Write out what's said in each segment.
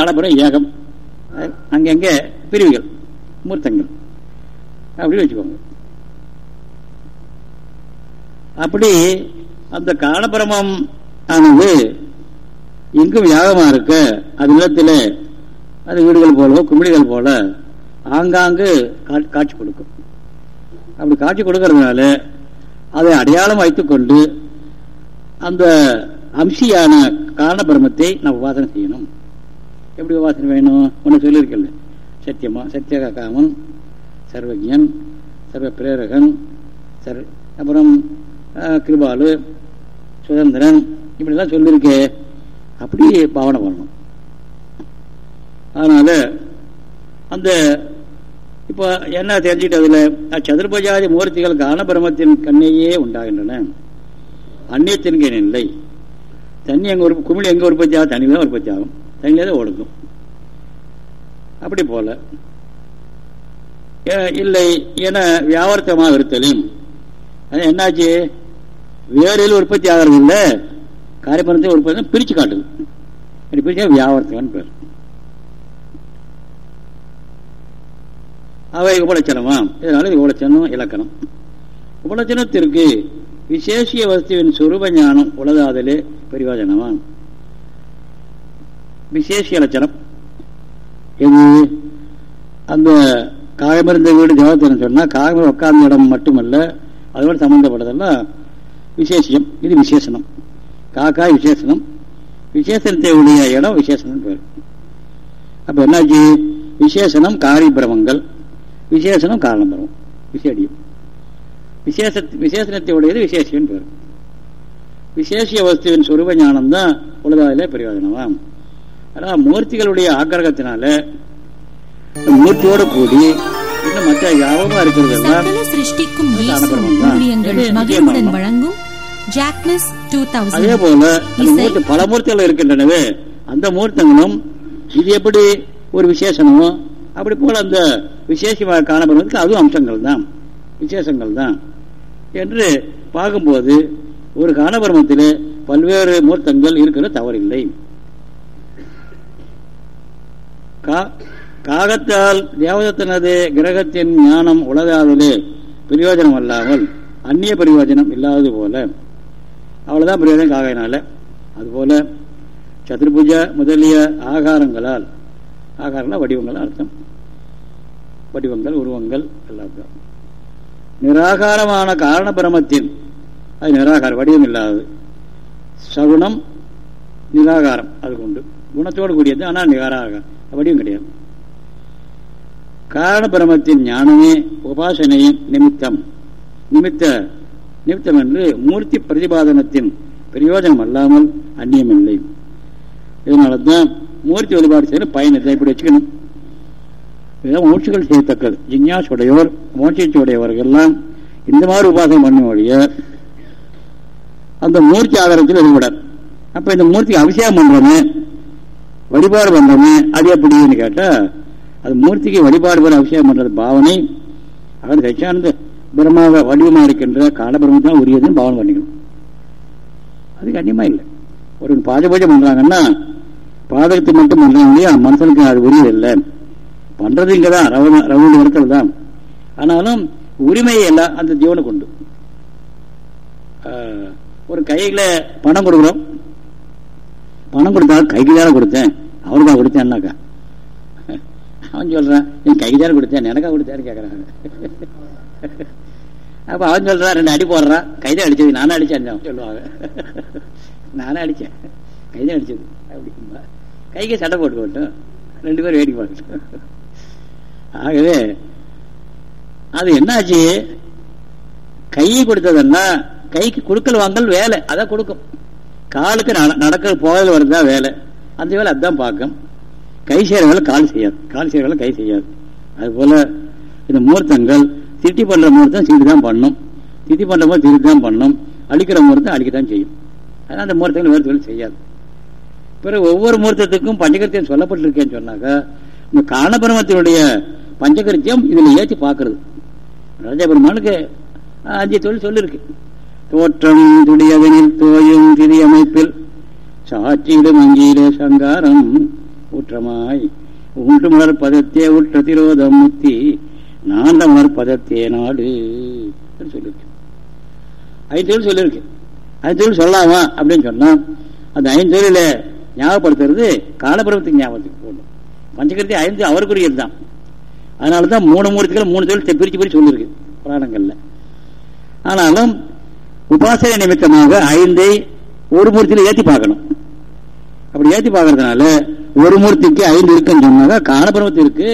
காலபுரம் ஏகம். அங்கங்கே பிரிவுகள் மூர்த்தங்கள். அப்படின்னு வச்சுக்கோங்க. அப்படி அந்த காலபிரமம் ஆனது எங்கும் யாகமா இருக்க அது நிலத்தில் அது வீடுகள் போலவோ குமிழிகள் போல ஆங்காங்கு காட்சி கொடுக்கும். அப்படி காட்சி கொடுக்கறதுனால அதை அடையாளம் வைத்துக்கொண்டு அந்த அம்சியான காரணபிரமத்தை நம்ம நாம் உபாசனை செய்யணும். எப்படி உபாசனை வேணும்? ஒன்று சொல்லியிருக்கல சத்தியமா சத்தியக காமன் சர்வஜன் சர்வ பிரேரகன் சர் அப்புறம் கிருபாலு சுதந்திரன் இப்படிலாம் சொல்லியிருக்கே. அப்படி பாவனை பண்ணணும். அதனால அந்த இப்போ என்ன தெரிஞ்சுட்டு அதில்? சதுர்பஜாதி மூர்த்திகள் கானபிரமத்தின் கண்ணையே உண்டாகின்றன. அந்நியத்தின் இல்லை தண்ணி எங்கே ஒரு குமிழி எங்கே உற்பத்தி ஆகும்? தண்ணியில் தான் உற்பத்தி ஆகும். தனியாக தான் ஒடுக்கும் அப்படி போல. இல்லை என வியாபாரத்தமாக இருத்தலும். அது என்னாச்சு? வேறையில் உற்பத்தி ஆகிறது இல்லை. காரியபுரத்தை உற்பத்தி பிரித்து காட்டுது. அப்படி பிரிச்சா வியாபாரத்தவன் பேர். அவை உபலட்சணமா? இதனால இது உபலட்சணம் இலக்கணம். உபலட்சணத்திற்கு விசேஷிய வஸ்துவின் சுரூப ஞானம் உலகாதலே பரிவாஜனமா? விசேஷிய லட்சணம். எது அந்த காகமிருந்த வீடு தேவத்திரம் சொன்னால் காயம் உட்கார்ந்த இடம் மட்டுமல்ல அதோடு சம்மந்தப்பட்டதெல்லாம் விசேஷம் இது விசேஷனம். காக்காய் விசேஷனம். விசேஷத்தை உடைய இடம் விசேஷனம் பேர். அப்போ என்னாச்சு? விசேஷனம் காரிபிரமங்கள். விசேஷனம் காரணபிரமம் விசேடியம். விசேஷ விசேஷனத்தை உடையது விசேஷம் பேர். விசேஷ வஸ்துவின் சுரூப ஞானம் தான் உலகாவிலே பிரயோஜனமாம். ஆனால் மூர்த்திகளுடைய ஆக்கிரகத்தினால மூர்த்தியோட கூடி இன்னும் மற்ற யாவமா இருக்கிறது அதே போல மூர்த்தி பல மூர்த்திகள் இருக்கின்றனவே. அந்த மூர்த்தங்களும் இது எப்படி ஒரு விசேஷனமோ அப்படி போல அந்த விசேஷமாக காணப்படுவதற்கு அதுவும் அம்சங்கள் தான். விசேஷங்கள் தான். என்று பார்க்கும்போது ஒரு காணபரமத்தில் பல்வேறு மூர்த்தங்கள் இருக்கிற தவறில்லை கா- காகத்தால் தேவதத்தனது கிரகத்தின் ஞானம் உலகாதலே பிரயோஜனம் அல்லாமல் அந்நிய பிரயோஜனம் இல்லாதது போல. அவ்வளவுதான் பிரயோஜனம் காகையினால. அதுபோல சதுர்புஜ முதலிய ஆகாரங்களால் ஆகாரங்களா வடிவங்கள் அர்த்தம். வடிவங்கள் உருவங்கள் எல்லாம் தான். நிராகாரமான காரண பிரமத்தின் அது நிராகாரம் வடிவம் இல்லாதது. சகுணம் நிராகாரம் அது கொண்டு குணத்தோடு கூடியது ஆனால் நிராகாரம். அப்படியும் கிடையாது. காரண பிரமத்தின் ஞானமே உபாசனையின் நிமித்தம். நிமித்த நிமித்தம் என்று மூர்த்தி பிரதிபாதனத்தின் பிரயோஜனம் அல்லாமல் அந்நியமில்லை. இதனால தான் மூர்த்தி வழிபாடு செய்ய பயணத்தை இப்படி வச்சுக்கணும்? இதெல்லாம் மூச்சுகள் செய்யத்தக்கது. ஜிஞ்ஞாசுடையோர் மோட்சிச்சுடையவர்கள் எல்லாம் இந்த மாதிரி உபாசனை பண்ணும் வழிய அந்த மூர்த்தி ஆதாரத்தில் ஈடுபடார் அப்ப இந்த மூர்த்திக்கு அபிஷேகம் பண்றோமே வழிபாடு பண்றோமே அது எப்படின்னு கேட்டா அது மூர்த்திக்கு வழிபாடு பண்ண அபிஷேகம் பண்றது பாவனை. அதாவது சச்சியானந்த பிரம்மாவ வடிவமா இருக்கின்ற காலபிரமம் தான் உரியதுன்னு பாவனை பண்ணிக்கணும். அது கண்டிப்பா இல்லை. ஒரு பாத பூஜை பண்றாங்கன்னா பாதகத்தை மட்டும் பண்றாங்க இல்லையா? மனுஷனுக்கு அது உரியது இல்லை. பண்றது இங்கதான் ரவுண்டு ரவுண்டு இடத்துல தான் ஆனாலும் உரிமையை எல்லாம் அந்த ஜீவனுக்கு உண்டு. ஒரு கையில பணம் கொடுக்குறோம். பணம் கொடுத்தா கைக்கு தானே கொடுத்தேன். அவருக்கா கொடுத்தேன்னாக்கா அவன் சொல்றான் நீ கைக்கு தானே கொடுத்தேன் எனக்கா கொடுத்தேன்னு கேட்கறாங்க அப்ப அவன் சொல்றான் ரெண்டு அடி போடுறான். கைதான் அடிச்சது நானும் அடிச்சேன் சொல்லுவாங்க. நானே அடிச்சேன். கைதான் அடிச்சது அப்படிம்பா கைக்கு சட்டை போட்டு ரெண்டு பேரும் வேடிக்கை பார்க்கட்டும் ஆகவே அது என்னாச்சு? கை கொடுத்ததுன்னா கைக்கு கொடுக்கல் வாங்கல் வேலை அதான் கொடுக்கும். காலுக்கு நட- நடக்க வருது தான் வேலை. அந்த வேலை அதுதான் பார்க்கும் கை செய்கிற வேலை கால் செய்யாது. கால் செய்கிற வேலை கை செய்யாது. அதுபோல் இந்த முகூர்த்தங்கள் திட்டி பண்ணுற முகூர்த்தம் சீட்டு தான் பண்ணும். திட்டி பண்ணுற போது திருட்டு தான் பண்ணும். அழிக்கிற முகூர்த்தம் அழிக்கத்தான் செய்யும். அதனால் அந்த முகூர்த்தங்கள் வேறு தொழில் செய்யாது. பிறகு ஒவ்வொரு முகூர்த்தத்துக்கும் பஞ்சகரித்தியம் சொல்லப்பட்டிருக்கேன்னு சொன்னாக்கா இந்த காணபிரமத்தினுடைய பஞ்சகரித்தியம் இதில் ஏற்றி பார்க்கறது. ராஜபெருமானுக்கு அஞ்சு தொழில் சொல்லியிருக்கு தோற்றம் துடியதனில் தோயும் திரி அமைப்பில் சாட்சியிடும் அங்கீரே சங்காரம். ஊற்றமாய். உண்டு மலர் பதத்தே உற்றதிரோதம் முத்தி. நாந்த மலர் பதத்தே நாடு. சொல்லியிருக்கு. ஐந்தொழில் சொல்லியிருக்கு. ஐந்தொழில் சொல்லாமா அப்படின்னு சொன்னா அந்த ஐந்து தொழில ஞாபகப்படுத்துறது காலபுரத்துக்கு ஞாபகத்துக்கு போடணும் பஞ்சகருத்தி ஐந்து அவருக்குரியது தான். அதனால தான் மூணு மூர்த்திகள் மூணு தொழில் பிரிச்சு பிரிச்சு சொல்லியிருக்கு புராணங்கள்ல. ஆனாலும் உபாசனை நிமித்தமாக ஐந்தை ஒரு மூர்த்தியில ஏற்றி பார்க்கணும். அப்படி ஏற்றி பார்க்கறதுனால ஒரு மூர்த்திக்கு ஐந்து இருக்குன்னு சொன்னாங்க காலபுரத்து இருக்கு.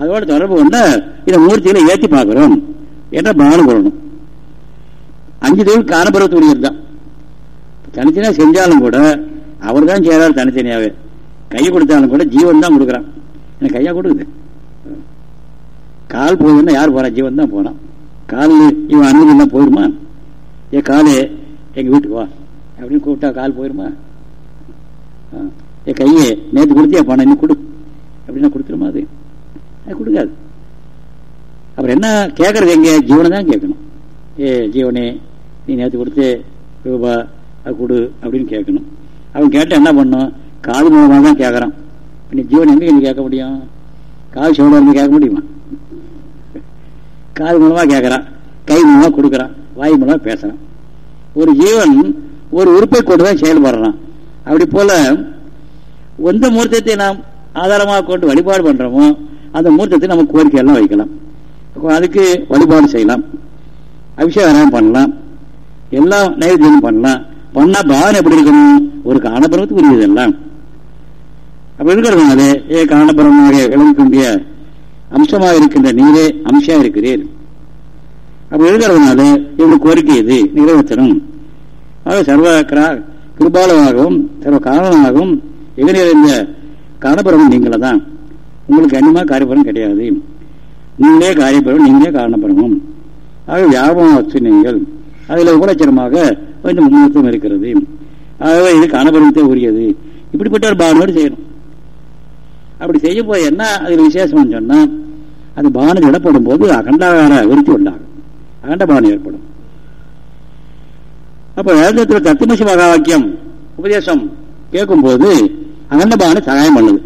அதோட தொடர்பு கொண்டா இந்த மூர்த்திகளை ஏற்றி பார்க்கிறோம் என்ற பானம் கொள்ளணும். அஞ்சு தொழில் காலபுரத்துடையது தான் தனித்தனியாக செஞ்சாலும் கூட அவர் தான் செய்யறாரு தனித்தனியாவே. கை கொடுத்தாலும் கூட ஜீவன் தான் கொடுக்குறான். எனக்கு கையா கொடுக்குது? கால் போகுதுன்னா யார் போறா? ஜீவன் தான் போனான் கால் இவன் அனுமதி தான் போயிருமா? ஏ காலு எங்கள் வீட்டுக்கு வா. அப்படின்னு கூப்பிட்டா கால் போயிருமா? என் கையை நேற்று கொடுத்தியா பணம் இன்னும் கொடு. அப்படின்னா கொடுத்துருமா அது? அது கொடுக்காது. அப்புறம் என்ன கேட்கறது எங்கே? ஜீவனை தான் கேட்கணும். ஏ ஜீவனே நீ நேற்று கொடுத்து ரூபா அது கொடு அப்படின்னு கேட்கணும். அவன் கேட்ட என்ன பண்ணும்? காது மூலமாக தான் கேட்குறான் நீ ஜீவன் எங்கே இருந்து கேட்க முடியும்? காது சோழ இருந்து கேட்க முடியுமா? காது மூலமாக கேட்குறான் கை மூலமாக கொடுக்குறான். வாய் மூலமா பேசுகிறான் ஒரு ஜீவன் ஒரு உறுப்பை கொண்டு தான் செயல்படுறான். அப்படி போல எந்த மூர்த்தத்தை நாம் ஆதாரமாக கொண்டு வழிபாடு பண்றோமோ அந்த மூர்த்தத்தை நம்ம கோரிக்கை எல்லாம் வைக்கலாம் அதுக்கு வழிபாடு செய்யலாம். அபிஷேகம் பண்ணலாம். எல்லாம் நைவேத்தியம் பண்ணலாம். பண்ணா பாவனை எப்படி இருக்கணும்? ஒரு காணபுரத்துக்கு உரியது எல்லாம் அப்படி இருக்கிறதுனால ஏ காணபுரமாக விளங்கக்கூடிய அம்சமாக இருக்கின்ற நீரே அம்சா இருக்கிறீர். அப்படி எழுதுறதுனால இவங்க கோரிக்கை இது நிறைவேற்றணும் ஆக சர்வ கிருபாலமாகவும் சர்வ காரணமாகவும் எங்க காரணபுரம் நீங்கள தான் உங்களுக்கு அன்னிமா காரியபுரம் கிடையாது. நீங்களே காரியபுரம் நீங்களே காரணபுரமும். ஆக வியாபகம் வச்சு நீங்கள். அதில் உபலட்சணமாக கொஞ்சம் முன்னேற்றம் இருக்கிறது. ஆகவே இது காணபுரத்தை உரியது. இப்படிப்பட்ட ஒரு பாவனோடு செய்யணும். அப்படி செய்யும் போது என்ன அதில் விசேஷம்னு சொன்னால் அந்த பானம் இடப்படும் போது அகண்டாகார விருத்தி உண்டாகும். அகண்டபானம் ஏற்படும். அப்ப வேதத்தில் தத்துமசி மகா வாக்கியம் உபதேசம் கேட்கும் போது அகண்ட சகாயம் பண்ணுது.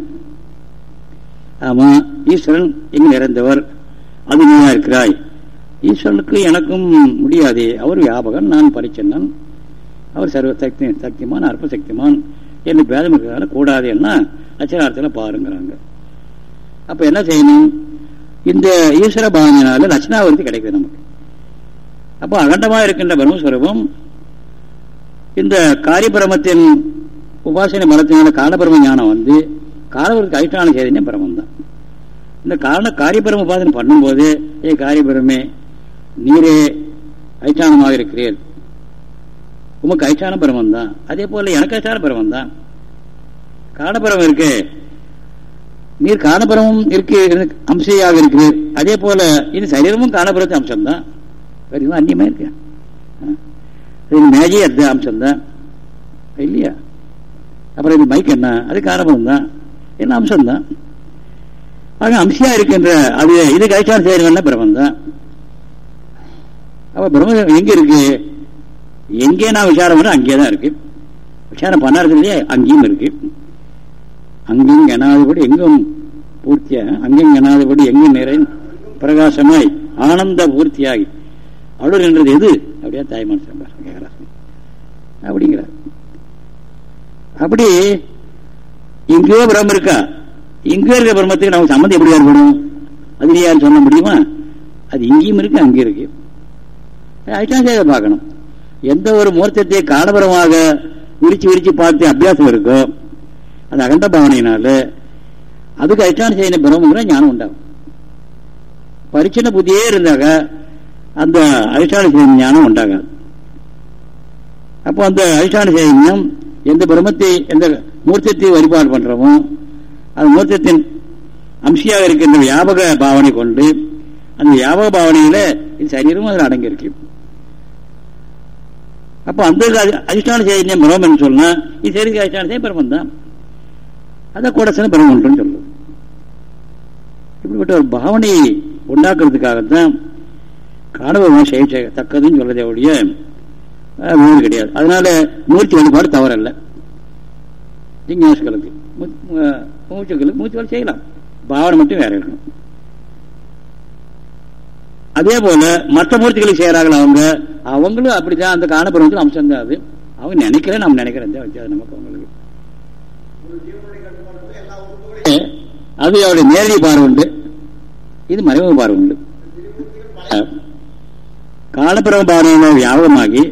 ஆமா ஈஸ்வரன் எங்கு நிறைந்தவர்? அது நீயா இருக்கிறாய்? ஈஸ்வரனுக்கு எனக்கும் முடியாது. அவர் வியாபகன் நான் பரிச்சன்னன். அவர் சர்வ சக்தி சக்திமான் அற்ப சக்திமான் என்று பேதம் இருக்கிறதால கூடாது என்ன? லட்சணார்த்தத்தில் பாருங்கிறாங்க. அப்ப என்ன செய்யணும்? இந்த ஈஸ்வர பாவனையினால லட்சணாவிருத்தி கிடைக்குது நமக்கு. அப்போ அகண்டமாக இருக்கின்ற பிரம்மஸ்வரூபம் இந்த காரிபிரமத்தின் உபாசனை மலத்தினால காலபிரம ஞானம் வந்து காலவருக்கு அதிஷ்டான செய்தினே பிரமம் தான் இந்த காரண காரியபிரம உபாசனை பண்ணும்போது ஏ காரியபிரமே நீரே அதிஷ்டானமாக இருக்கிறீர் உமக்கு அதிஷ்டான பிரமம் தான் அதே போல எனக்கு அதிஷ்டான பிரமம் தான் காரணபரம் இருக்கு. நீர் காரணபரமும் இருக்கு அம்சையாக இருக்கு அதே போல இது சரீரமும் காரணபுரத்து அம்சம் தான் அந்நியமாக இருக்கு? மேஜே அது அம்சம் தான் இல்லையா? அப்புறம் இது மைக் என்ன? அது காரணபுரம் தான். என்ன அம்சம் தான் ஆக அம்சியா இருக்கின்ற அது இது கைச்சான செய்யறவன்னா பிரம்மன் தான் அப்ப பிரம்ம எங்க இருக்கு? எங்கே நான் விசாரம் பண்ண அங்கே தான் இருக்கு. விசாரம் பண்ணாருக்குறதே அங்கேயும் இருக்கு. அங்கேயும் எனாதபடி எங்கும் பூர்த்தியாக அங்கேயும் எனாதபடி எங்கும் நிறை பிரகாசமாய் ஆனந்த பூர்த்தியாகி. அருள் என்றது எது? அப்படியே தாய்மான் கேட்கிறார் அப்படிங்கிறார். அப்படி இங்கேயோ பிரம்ம இருக்கா? இங்கே இருக்கிற பிரம்மத்துக்கு நமக்கு சம்மந்தம் எப்படி ஏற்படும்? அது நீ யாரும் சொல்ல முடியுமா? அது இங்கேயும் இருக்கு அங்கேயும் இருக்கு. அதுதான் பார்க்கணும். எந்த ஒரு மூர்த்தத்தை காலபரமாக விரிச்சு விரிச்சு பார்த்து அபியாசம் இருக்கோ அது அகண்ட பாவனையினால அதுக்கு அதிஷ்டான செய்ய பிரம்மங்கிற ஞானம் உண்டாகும். பரிச்சின புத்தியே இருந்தாக அந்த அதிஷ்டான செய்ய ஞானம் உண்டாகாது. அப்போ அந்த அதிஷ்டான சைதன்யம் எந்த பிரம்மத்தை எந்த மூர்த்தத்தை வழிபாடு பண்றோமோ அந்த மூர்த்தத்தின் அம்சியாக இருக்கின்ற வியாபக பாவனை கொண்டு அந்த வியாபக பாவனையில இது சரீரமும் அதில் அடங்கியிருக்கு. அப்போ அந்த அதிஷ்டான சைதன்யம் பிரம்மம் என்று சொன்னா இது சரி அதிஷ்டான செய்ய பிரம்மம் தான். அதை கூடசன பிரம்மன் ஒன்றுன்னு சொல்லும் இப்படிப்பட்ட ஒரு பாவனையை உண்டாக்குறதுக்காகத்தான் அனுபவம் செய்ய தக்கதுன்னு சொல்றதே ஒழிய மூணு கிடையாது. அதனால மூர்த்தி வழிபாடு தவறல்ல. ஜிஞ்ஞாசுகளுக்கு மூச்சுக்களுக்கு மூச்சு வேலை செய்யலாம். பாவனை மட்டும் வேற இருக்கணும். அதே போல மற்ற மூர்த்திகளுக்கு செய்யறாங்களா அவங்க? அவங்களும் அப்படிதான் அந்த காணப்படுறதுக்கு அம்சம் தான் அது அவங்க நினைக்கிறேன் நம்ம நினைக்கிறேன் நமக்கு அவங்களுக்கு. அது அவருடைய நேரடி பார்வை உண்டு. இது மறைமுக பார்வை உண்டு. காலப்பிரம பார்வையில வியாபகமாகி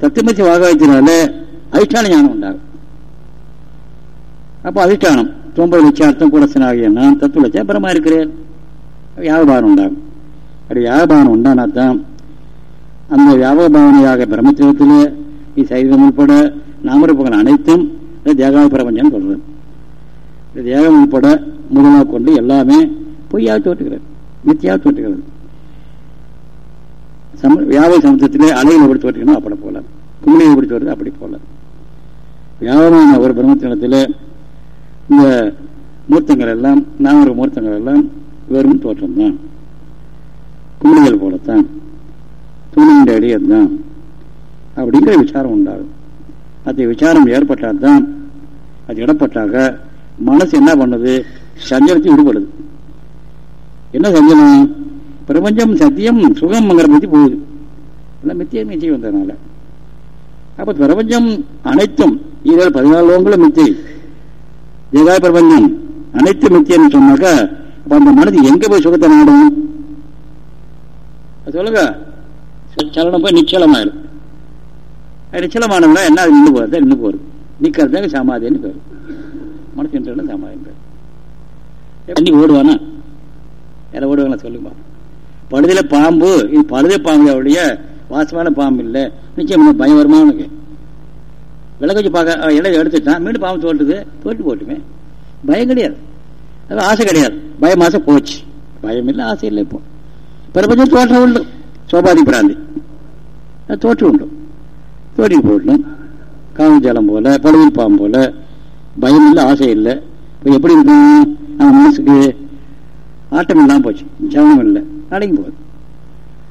வாக வாகவத்தினால அதிஷ்டான ஞானம் உண்டாகும். அப்போ அதிஷ்டானம் தொம்பது லட்சார்த்தம் கூடசனாகிய நான் தத்துவ லட்சம் பிரமா இருக்கிறேன். வியாபாரம் உண்டாகும். அப்படி வியாபபானம் உண்டானாதான் அந்த வியாபபாவனையாக பிரம்மத்துவத்தில் சைதம் உட்பட நாமரப்புகள் அனைத்தும் தேகாவ பிரபஞ்சம் சொல்றது. தேகம் உட்பட முதலாக கொண்டு எல்லாமே பொய்யாக தோற்றுகிறது மித்தியாக தோற்றுகிறது. வியாபார சமுத்திரத்திலே அலையில் எப்படி தோற்றுக்கணும் அப்படி போல. குமிழியை எப்படி தோற்றது அப்படி போல. வியாபாரமான ஒரு பிரம்மத்தினத்தில் இந்த மூர்த்தங்கள் எல்லாம் நாமர மூர்த்தங்கள் எல்லாம் வெறும் தோற்றம் தான். குமிழிகள் போலத்தான். துணியின் அடியத்தான் அப்படிங்கிற விசாரம் உண்டாகும் அது விசாரம் ஏற்பட்டால் தான் அது இடப்பட்டாக மனசு என்ன பண்ணுது? சஞ்சலத்தை விடுபடுது என்ன சஞ்சலம்? பிரபஞ்சம் சத்தியம் சுகம்ங்கிற பற்றி போகுது. எல்லாம் மித்திய மிச்சை வந்ததுனால. அப்ப பிரபஞ்சம் அனைத்தும் ஈரல் பதினாலு லோகங்களும் மிச்சை ஜெகாய பிரபஞ்சம் அனைத்து மித்தியன்னு சொன்னாக்கா அப்ப அந்த மனது எங்க போய் சுகத்தை நாடும்? சொல்லுங்க. சலனம் போய் நிச்சலமாயிடும் நிச்சலமானவங்க என்ன அது நின்று போகிறது நின்று போகிறது நிக்கிறதுக்கு சமாதின்னு பேர். மனசு நின்று சமாதின்னு பேர். தண்ணி ஓடுவானா? யாரை ஓடுவாங்களா சொல்லுங்க. பழுதில பாம்பு இது பழுத பாம்பு அவளுடைய வாசமான பாம்பு இல்லை. நிச்சயம் பயம் வருமா உனக்கு? விளக்கு வச்சு பார்க்க இடம் எடுத்துட்டான். மீண்டும் பாம்பு தோட்டுது தோட்டு போட்டுமே. பயம் கிடையாது. அது ஆசை கிடையாது. பயம் ஆசை போச்சு. பயம் இல்லை ஆசை இல்லை இப்போ. பிரபஞ்சம் தோற்றம் உண்டு. சோபாதி பிராந்தி. தோற்று உண்டு. தோட்டி போடணும் ஜலம் போல பழுவில் பாம்பு போல. பயம் இல்லை ஆசை இல்லை. இப்போ எப்படி இருக்கும் நம்ம மனசுக்கு ஆட்டம் இல்லாமல் போச்சு. ஜவனம் இல்லை. அடங்கி போகுது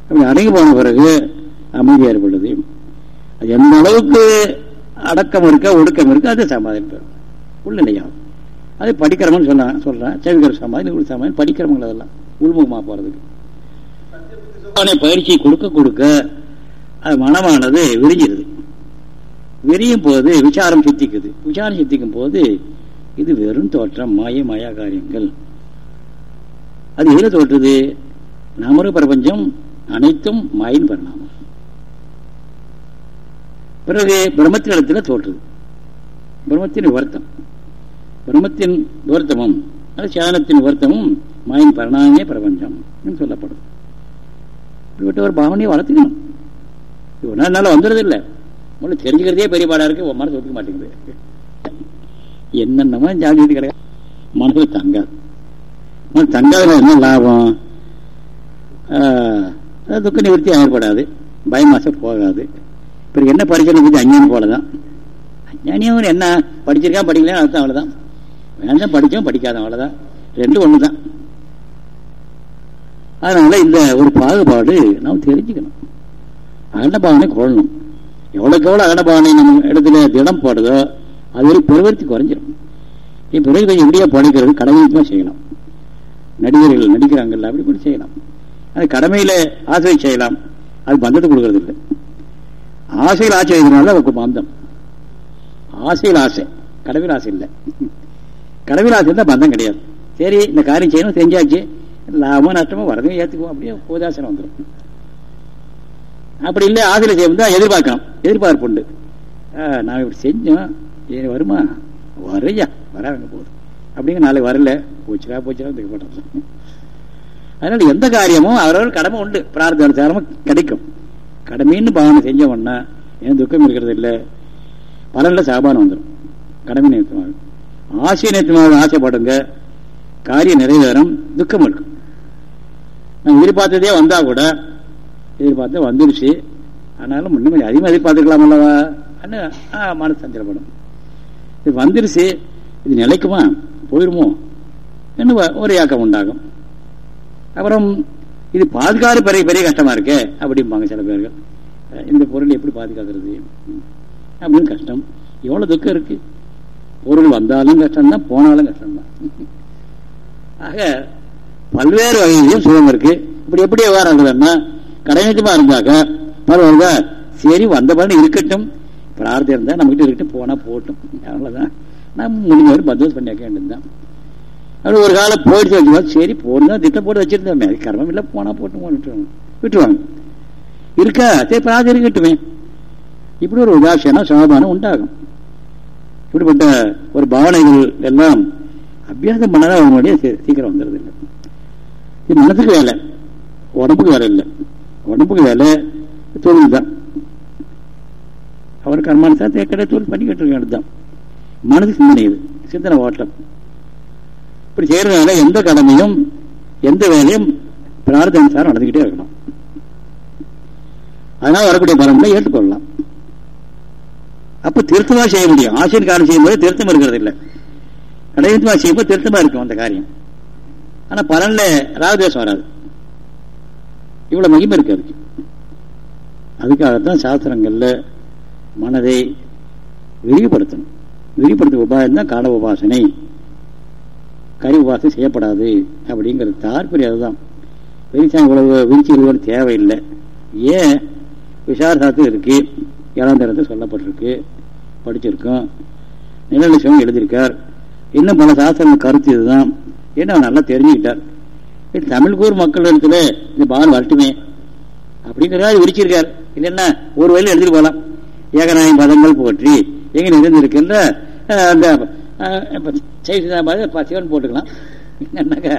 அப்படி அடங்கி போன பிறகு அமைதி ஏற்படுது அது எந்த அளவுக்கு அடக்கம் இருக்க ஒடுக்கம் இருக்க அது சமாதானம் பெறும் உள்நிலையாகும் அது படிக்கிறவங்க சொல்ல சொல்றேன் செவிக்கிற சமாதி உள் சமாதி படிக்கிறவங்க அதெல்லாம் உள்முகமாக போறதுக்கு. பயிற்சி கொடுக்க கொடுக்க அது மனமானது விரிஞ்சிருது. விரியும் போது விசாரம் சித்திக்குது. விசாரம் சித்திக்கும் போது இது வெறும் தோற்றம் மாய மாயா காரியங்கள் அது எதுல தோற்றுது? நமரு பிரபஞ்சம் அனைத்தும் மாயின் பரிணாமம். பிறகு பிரம்மத்தினிடத்தில் தோற்றுது பிரம்மத்தின் வருத்தம். பிரம்மத்தின் வருத்தமும் அது சேனத்தின் வருத்தமும் மாயின் பரிணாமே பிரபஞ்சம் சொல்லப்படும். இப்படிப்பட்ட ஒரு பாவனையை வளர்த்துக்கணும். ஒன்னால வந்துடுறது இல்லை முதல்ல தெரிஞ்சுக்கிறதே பெரிய பாடா இருக்கு மனசு ஒத்துக்க மாட்டேங்குது. என்னென்னமோ ஜாதி கிடையாது மனசு தங்காது. மனசு என்ன லாபம்? துக்க நிவர்த்தி அமைப்படாது பயமாச போகாது. பிறகு என்ன படிக்கணும் கொஞ்சம் போல போலதான். அஞ்ஞானியும் என்ன படிச்சிருக்கா படிக்கலாம் அர்த்தம் அவ்வளவுதான். வேண்டாம் படித்தோம் படிக்காத அவ்வளவுதான். ரெண்டும் ஒண்ணுதான். அதனால இந்த ஒரு பாகுபாடு நாம் தெரிஞ்சுக்கணும். அகண்டபாவனை கொள்ளணும். எவ்வளோக்கு எவ்வளோ அகண்டபாவனை நம்ம இடத்துல திடம் போடுதோ அது ஒரு பிரவர்த்தி குறைஞ்சிடும் நீ பிறகு கொஞ்சம் இப்படியே படைக்கிறது செய்யலாம். நடிகர்கள் நடிக்கிறாங்கல்ல அப்படி கூட செய்யலாம். அது கடமையில ஆசை செய்யலாம். அது பந்தத்தை கொடுக்கறது இல்லை. ஆசையில் ஆசை செய்யறதுனால அவருக்கு பந்தம். ஆசையில் ஆசை. கடமையில் ஆசை இல்லை. கடமையில் ஆசை இருந்தால் பந்தம் கிடையாது. சரி இந்த காரியம் செய்யணும் செஞ்சாச்சு. லாபமோ நஷ்டமோ வரதும் ஏற்றுக்குவோம். அப்படியே உதாசனம் வந்துடும் அப்படி இல்லை ஆசிரியர் செய்யும் எதிர்பார்க்கணும். எதிர்பார்ப்பு உண்டு. நான் இப்படி செஞ்சோம். ஏன் வருமா? வரையா. வராங்க போதும் அப்படிங்க நாளைக்கு வரல. போச்சுடா போச்சுடா தூக்கப்பட்டது அதனால எந்த காரியமும் அவரவர் கடமை உண்டு. பிரார்த்த அனுசாரமும் கிடைக்கும். கடமைன்னு பாவனை செஞ்சவொன்னா ஏன் துக்கம் இருக்கிறது இல்லை? பலனில் சாபானம் வந்துடும் கடமை நேர்த்தமாக ஆசை நேர்த்தமாக ஆசைப்படுங்க. காரியம் நிறைவேறும். துக்கம் இருக்கும். நம்ம எதிர்பார்த்ததே வந்தா கூட எதிர்பார்த்து வந்துருச்சு. ஆனாலும் முன்னும் கொஞ்சம் அதிகமாக எதிர்பார்த்துக்கலாம் அல்லவா? மனசு சஞ்சலப்படும். இது வந்துருச்சு. இது நிலைக்குமா? போயிருமோ? என்ன ஒரு ஏக்கம் உண்டாகும். அப்புறம் இது பாதுகாப்பு பெரிய பெரிய கஷ்டமா இருக்கே அப்படிம்பாங்க சில பேர்கள். இந்த பொருள் எப்படி பாதுகாக்கிறது? அப்படின்னு கஷ்டம். எவ்வளவு துக்கம் இருக்கு? பொருள் வந்தாலும் கஷ்டம்தான் போனாலும் கஷ்டம்தான். ஆக பல்வேறு வகையிலும் சுகம் இருக்கு. இப்படி எப்படி விவகாரம் இருக்குதுன்னா கடைநிச்சயமா இருந்தாக்க பரவாயில்ல சரி வந்த பலன் இருக்கட்டும். பிரார்த்தம் இருந்தால் நம்மகிட்ட இருக்கட்டும் போனா போட்டும். அவ்வளவுதான். நம்ம முடிஞ்ச வரை பந்தோஸ் பண்ணி வைக்க வேண்டியதுதான். அப்படி ஒரு காலம் போயிடுச்சு வச்சுக்கோ சரி போடுதான் திட்டம் போட்டு வச்சிருந்தோமே அது கர்மம் இல்லை போனா போட்டு விட்டுருவாங்க. விட்டுருவாங்க. இருக்கா? சரி பிரார்த்தம் இருக்கட்டுமே. இப்படி ஒரு உதாசீனம் சமாதானம் உண்டாகும். இப்படிப்பட்ட ஒரு பாவனைகள் எல்லாம் அபியாசம் பண்ணதான் அவங்களுடைய சீக்கிரம் வந்துடுது இல்லை. இது மனசுக்கு வேலை. உடம்புக்கு வேலை இல்லை. உடம்புக்கு வேலை தொழில் தான். அவர் கர்மானுசாரத்தை கடை தொழில் பண்ணிக்கிட்டு இருக்க தான் மனது சிந்தனை இது. சிந்தனை ஓட்டம் இப்படி செய்யறதுனால எந்த கடமையும் எந்த வேலையும் பிரார்த்தனுசாரம் நடந்துக்கிட்டே இருக்கணும். அதனால வரக்கூடிய பலன்களை ஏற்றுக்கொள்ளலாம். அப்ப திருத்தமா செய்ய முடியும். ஆசிரியர் காரியம் செய்யும்போது திருத்தம் இருக்கிறது இல்லை. கடையத்துமா செய்யும்போது திருத்தமா இருக்கும் அந்த காரியம். ஆனா பலன்ல ராகதேசம் வராது. இவ்வளவு மகிமை இருக்கு அதுக்கு. அதுக்காகத்தான் சாஸ்திரங்கள்ல மனதை விரிவுபடுத்தணும். விரிவுபடுத்த உபாயம் தான் கால உபாசனை. கறி உபாசனை செய்யப்படாது அப்படிங்கிற தாற்பயம் அதுதான். விரிச்சா இவ்வளவு விரிச்சு தேவையில்லை. ஏன்? விசாரசாத்து இருக்கு. ஏழாம் தரத்தை சொல்லப்பட்டிருக்கு. படிச்சிருக்கோம். நிலநிச்சயம் எழுதியிருக்கார். இன்னும் பல சாஸ்திரங்கள் கருத்து இதுதான். என்ன நல்லா தெரிஞ்சுக்கிட்டார். தமிழ் கூர் மக்கள் இடத்துல இந்த பால் வரட்டுமே அப்படிங்கிறத விரிச்சிருக்கார். இல்லைன்னா ஒரு வயலில் எழுதிட்டு போகலாம் ஏகநாயகம் பதங்கள் போற்றி. எங்க நிறைந்திருக்கின்ற அந்த சிவன் போட்டுக்கலாம். என்னன்னாக்கா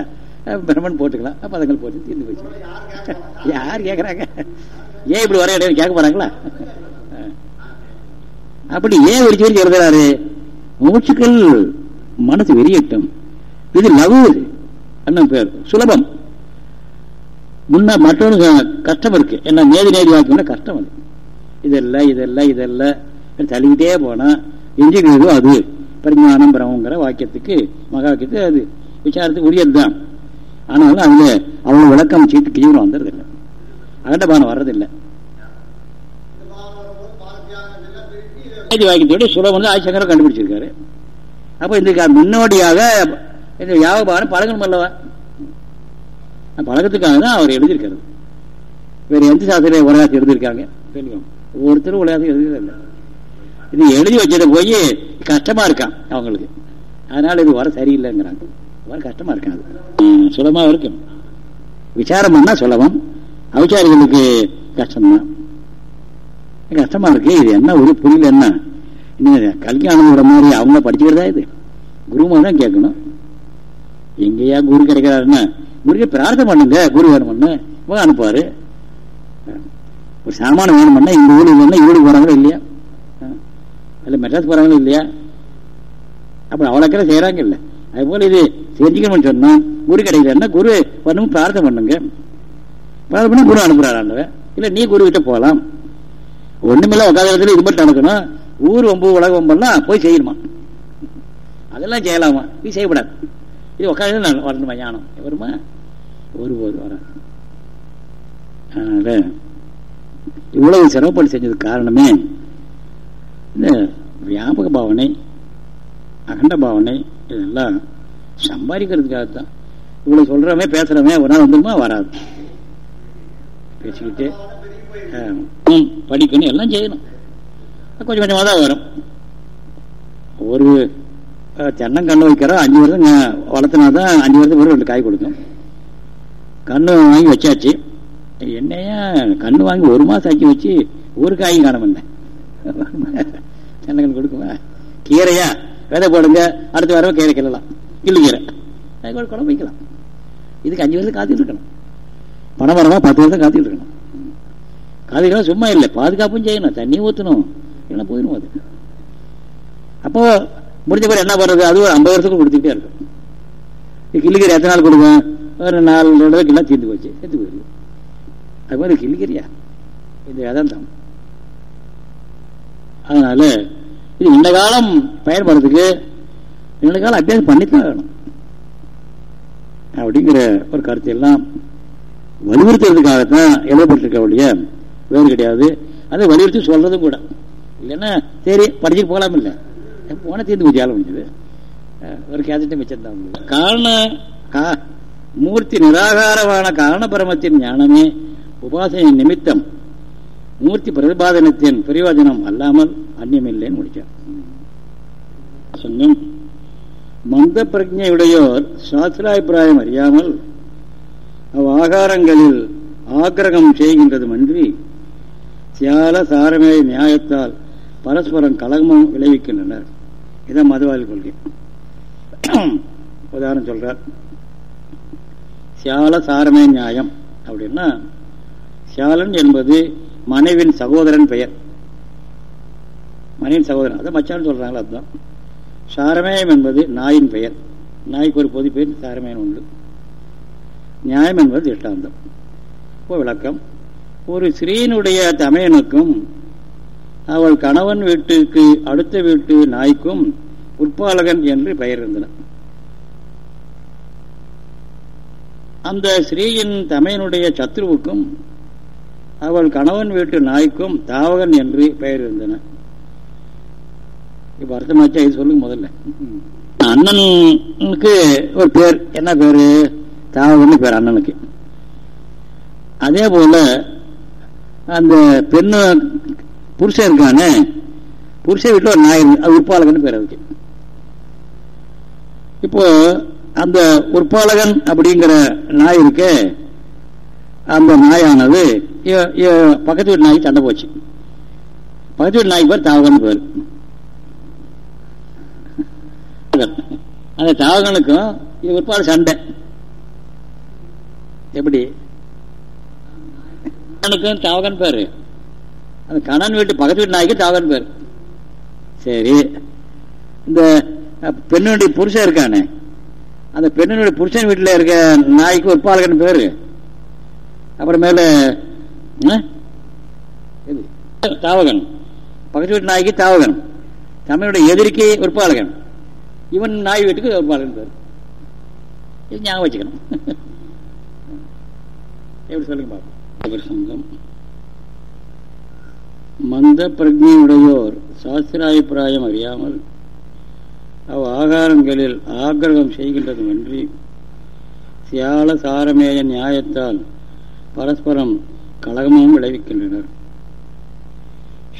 பிரம்மன் போட்டுக்கலாம். பதங்கள் போட்டு தீர்ந்து போச்சு. யார் கேட்குறாங்க ஏன் இப்படி வர இடையில கேட்க போறாங்களா? அப்படி ஏன் விரிச்சு விரிச்சு எழுதுறாரு மூச்சுக்கள் மனசு வெறியட்டும். இது லவ் அண்ணன் பேர்? சுலபம். முன்ன மற்றொன்று கஷ்டம் இருக்கு. என்ன நேதி நேதி வாக்கியம் கஷ்டம் அது. இதெல்லாம் இதெல்லாம் இதெல்லாம். தள்ளிக்கிட்டே போனா எஞ்சிக்கிறதோ அது. பரிஞானம் பிரமங்கிற வாக்கியத்துக்கு மகா மகாக்கியத்து அது. விசாரத்துக்கு உரியதுதான். ஆனாலும் அதில் அவ்வளோ விளக்கம் சீட்டு கிஜீவனம் வந்துடுறதில்லை அகண்டபானம் வர்றதில்லை. வாக்கியத்தோட சுலபம் வந்து கண்டுபிடிச்சிருக்காரு. அப்போ இந்த முன்னோடியாக இந்த யாகபானம் பழகணும் அல்லவா? பழகத்துக்காக தான் அவர் எழுதியிருக்காரு வேற எந்த சாஸ்திரம் உலகத்தை எழுதியிருக்காங்க? ஒவ்வொருத்தரும் உலகத்தை எழுதியதில்லை இது எழுதி வச்சதை போய் கஷ்டமா இருக்கான் அவங்களுக்கு. அதனால இது வர சரியில்லைங்கிறாங்க. வர கஷ்டமா இருக்கான் அது சுலமா இருக்கும் விசாரம் பண்ணா சுலபம். அவிச்சாரிகளுக்கு கஷ்டம்தான். கஷ்டமா இருக்கு. இது என்ன ஒரு புரியல என்ன? இன்னும் கல்யாணம் மாதிரி அவங்க படிச்சுக்கிறதா இது? குருமா தான் கேட்கணும். எங்கேயா குரு கிடைக்கிறாருன்னா குருக்கே பிரார்த்தனை பண்ணுங்க. குரு வேணும்னு இவங்க அனுப்புவாரு. ஒரு சாமானம் வேணும்னா இந்த ஊருக்கு இல்லைன்னா இவருக்கு போறாங்களோ இல்லையா? இல்லை மெட்ராஸ் போறாங்களோ இல்லையா? அப்புறம் அவ்வளோக்கே செய்கிறாங்க இல்லை. அது போல் இது செஞ்சுக்கணும்னு சொன்னால் குரு கிடைக்கலன்னா குரு பண்ணும் பிரார்த்தனை பண்ணுங்க. பிரார்த்தனை பண்ணி குரு அனுப்புறாரு இல்லை நீ குரு கிட்ட போகலாம். ஒண்ணுமில்ல உட்காத இடத்துல இது மட்டும் நடக்கணும். ஊர் ஒம்பு உலகம் ஒம்பெல்லாம் போய் செய்யணுமா? அதெல்லாம் செய்யலாமா? இது செய்யப்படாது. இது உட்காந்து வரணுமா? ஞானம். வருமா? ஒருபோது வர அதனால இவ்வளவு சிரமப்பட்டு செஞ்சதுக்கு காரணமே இந்த வியாபக பாவனை அகண்ட பாவனை இதெல்லாம் சம்பாதிக்கிறதுக்காகத்தான். இவ்வளோ சொல்கிறவன் பேசுகிறவன் ஒரு நாள் வந்துருமா வராது. பேசிக்கிட்டு படிக்கணும் எல்லாம் செய்யணும். கொஞ்சம் கொஞ்சமாக தான் வரும். ஒரு தென்னங்கன்று வைக்கிறோம் அஞ்சு வருஷம் வளர்த்தினா தான் அஞ்சு வருஷம் வரும் ரெண்டு காய் கொடுக்கும். கண்ணு வாங்கி வச்சாச்சு. என்னையா கண்ணு வாங்கி ஒரு மாதம் ஆக்கி வச்சு ஒரு காயும் காண வந்தேன். தென்னங்கன்று கொடுக்குமா கீரையா? விதை போடுங்க. அடுத்த வாரம் கீரை கிள்ளலாம். கிள்ளு கீரை. அது குழம்பு வைக்கலாம். இதுக்கு அஞ்சு வருஷம் காத்துட்டு இருக்கணும். பணம் வரமா பத்து வருஷம் காத்துட்டு இருக்கணும். காதுகளும் சும்மா இல்லை. பாதுகாப்பும் செய்யணும். தண்ணி ஊற்றணும் இல்லைன்னா போயிடும் அது. அப்போ முடிஞ்ச பிறகு என்ன பண்ணுறது அது ஒரு ஐம்பது வருஷத்துக்கு கொடுத்துக்கிட்டே இருக்கும். கிள்ளிக்கறி எத்தனை நாள் கொடுக்கும்? ஒரு நாலு தடவை கிலோ தீர்ந்து போச்சு. சேர்த்து போயிருக்கு. அது மாதிரி கிள்ளிக்கறியா இது தான் அதனால இது இந்த காலம் பயன்படுறதுக்கு இந்த காலம் அபியாசம் பண்ணித்தான் வேணும் அப்படிங்கிற ஒரு கருத்து எல்லாம் வலியுறுத்துறதுக்காகத்தான் எழுதப்பட்டிருக்க ஒழிய வேறு கிடையாது. அதை வலியுறுத்தி சொல்றதும் கூட. இல்லைன்னா சரி படிச்சுட்டு போகலாம் இல்லை. போன தீர்ந்து பூஜையால முடிஞ்சது. ஒரு கேசட்டை மிச்சம் தான் காரண கா- மூர்த்தி நிராகாரமான காரண பரமத்தின் ஞானமே உபாசனை நிமித்தம் மூர்த்தி பிரதிபாதனத்தின் பிரயோஜனம் அல்லாமல் அந்நியமில்லைன்னு முடிச்சார். சங்கம் மந்த பிரஜையுடையோர் சாஸ்திராபிப்பிராயம் அறியாமல் அவ் ஆகாரங்களில் ஆக்கிரகம் செய்கின்றதுமன்றி சியால சாரமே நியாயத்தால் பரஸ்பரம் கலகமும் விளைவிக்கின்றனர். இதான் மதுவாதி கொள்கை. உதாரணம் சொல்றார். சியால சாரமே நியாயம் அப்படின்னா சியாலன் என்பது மனைவின் சகோதரன் பெயர். மனைவின் சகோதரன். அதை மச்சான் சொல்றாங்களா அதுதான். சாரமேயம் என்பது நாயின் பெயர். நாய்க்கு ஒரு பொது பெயர் சாரமேயம் உண்டு. நியாயம் என்பது திஷ்டாந்தம் இப்போ விளக்கம். ஒரு ஸ்ரீனுடைய தமையனுக்கும் அவள் கணவன் வீட்டுக்கு அடுத்த வீட்டு நாய்க்கும் உட்பாலகன் என்று பெயர் இருந்தன. அந்த ஸ்ரீயின் தமையனுடைய சத்ருவுக்கும் அவள் கணவன் வீட்டு நாய்க்கும் தாவகன் என்று பெயர் இருந்தன. இப்ப அர்த்தமாச்சா? இது சொல்லுங்க முதல்ல. அண்ணனுக்கு ஒரு பேர். என்ன பேரு? தாவகன் பேர் அண்ணனுக்கு. அதே போல அந்த பெண்ணு புருஷன் இருக்கானே புருஷன் வீட்டில் ஒரு நாய் அது உற்பாலகன் பேர் அதுக்கு. இப்போ அந்த உற்பாலகன் அப்படிங்கிற நாய் இருக்கே அந்த நாயானது பக்கத்து வீட்டு நாய்க்கு சண்டை போச்சு. பக்கத்து வீட்டு நாய்க்கு பேர் தாவகன் பேர். அந்த தாவகனுக்கும் இது சண்டை. எப்படி? கணவனுக்கும் தாவகன் பேரு. அந்த கணன் வீட்டு பக்கத்து வீட்டு நாய்க்கு தாவகன் பேர். சரி. இந்த பெண்ணுடைய புருஷன் இருக்கானே. அந்த பெண்ணுடைய புருஷன் வீட்டில் இருக்க நாய்க்கு ஒரு பாலகன் பேரு. அப்புறமேல தாவகன். பக்கத்து வீட்டு நாய்க்கு தாவகன். தமிழுடைய எதிர்க்கு ஒரு இவன் நாய் வீட்டுக்கு ஒரு பேர். இது ஞாபகம் வச்சுக்கணும். எப்படி சொல்லுங்க பார்ப்போம் சங்கம். மந்த பிரஜையுடையோர் சாஸ்திராபிப்பிராயம் அறியாமல் அவ் ஆகாரங்களில் ஆக்கிரகம் செய்கின்றதுமன்றி சியால சாரமேய நியாயத்தால் பரஸ்பரம் கழகமும் விளைவிக்கின்றனர்.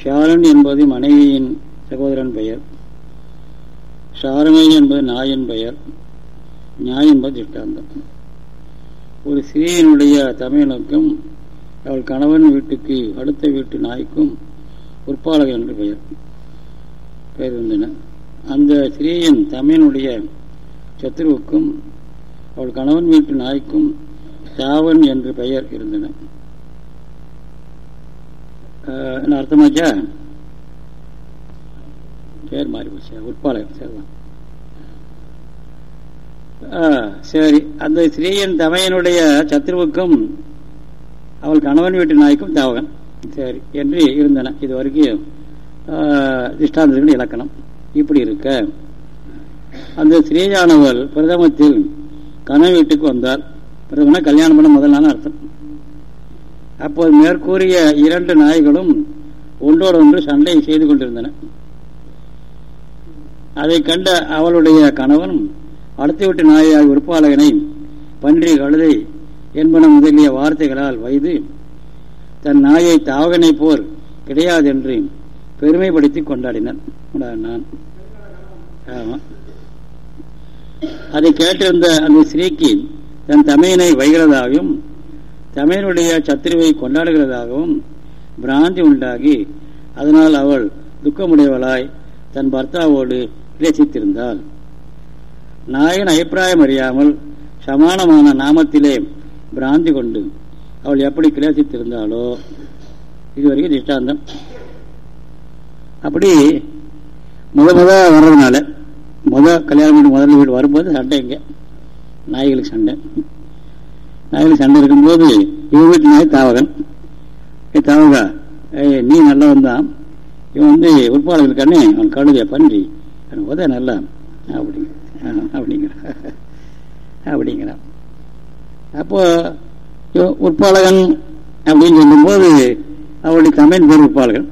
ஷாரன் என்பது மனைவியின் சகோதரன் பெயர். சாரமேய என்பது நாயின் பெயர். நியாய் என்பது திஷ்டாந்தம் ஒரு சிறியனுடைய தமிழனுக்கும் அவள் கணவன் வீட்டுக்கு அடுத்த வீட்டு நாய்க்கும் உற்பாலகன் என்று பெயர் பெயர் இருந்தன. அந்த சிறியன் தமையனுடைய சத்ருவுக்கும் அவள் கணவன் வீட்டு நாய்க்கும் சாவன் என்று பெயர் இருந்தன. என்ன அர்த்தமாச்சா பேர் மாறி போச்சு. உட்பாலகன் சரிதான். ஆ, சரி. அந்த ஸ்ரீயன் தமையனுடைய சத்ருவுக்கும் அவள் கணவன் வீட்டு நாய்க்கும் தாவகன். சரி என்று இருந்தன. இது வரைக்கும் திஷ்டாந்தத்துக்கு இலக்கணம். இப்படி இருக்க. அந்த ஸ்ரீயானவள் பிரதமத்தில் கணவன் வீட்டுக்கு வந்தார் பிறகுனா கல்யாணம் பண்ண முதல் நாள் அர்த்தம். அப்போது மேற்கூறிய இரண்டு நாய்களும் ஒன்றோடு ஒன்று சண்டை செய்து கொண்டிருந்தன. அதை கண்ட அவளுடைய கணவன் அடுத்த வீட்டு நாயாய் உறுப்பாளகனை பன்றி கழுதை என்பன முதலிய வார்த்தைகளால் வைது தன் நாயை தாவகனை போர் கிடையாதென்று பெருமைப்படுத்தி கொண்டாடினான் நான். ஆமா. அதை கேட்டிருந்த அந்த ஸ்ரீக்கு தன் தமையனை வைகிறதாகவும் தமையனுடைய சத்திரிவை கொண்டாடுகிறதாகவும் பிராந்தி உண்டாகி அதனால் அவள் துக்கமுடையவளாய் தன் பர்த்தாவோடு கிளேசித்திருந்தாள் நாயன் அபிப்பிராயம் அறியாமல் சமானமான நாமத்திலே பிராந்தி கொண்டு அவள் எப்படி கிளேசித்திருந்தாளோ இதுவரைக்கும் திஷ்டாந்தம். அப்படி முத முத வர்றதுனால முத கல்யாணம் பண்ணி முதல்ல வீடு வரும்போது சண்டை இங்கே. நாய்களுக்கு சண்டை. நாய்களுக்கு சண்டை இருக்கும்போது இவன் வீட்டு நாய் தாவகன். ஏ தாவகா ஏய் நீ நல்லவன் தான் இவன் வந்து உட்பாளர்களுக்கானே அவன் கழுதிய பன்றி. அவன் உதய நல்லா. அப்படிங்க அப்படிங்கிறான் அப்படிங்கிறான் அப்போ இவன் அப்படின்னு சொல்லும்போது அவளுடைய தமிழ் பேர் உற்பாலகன்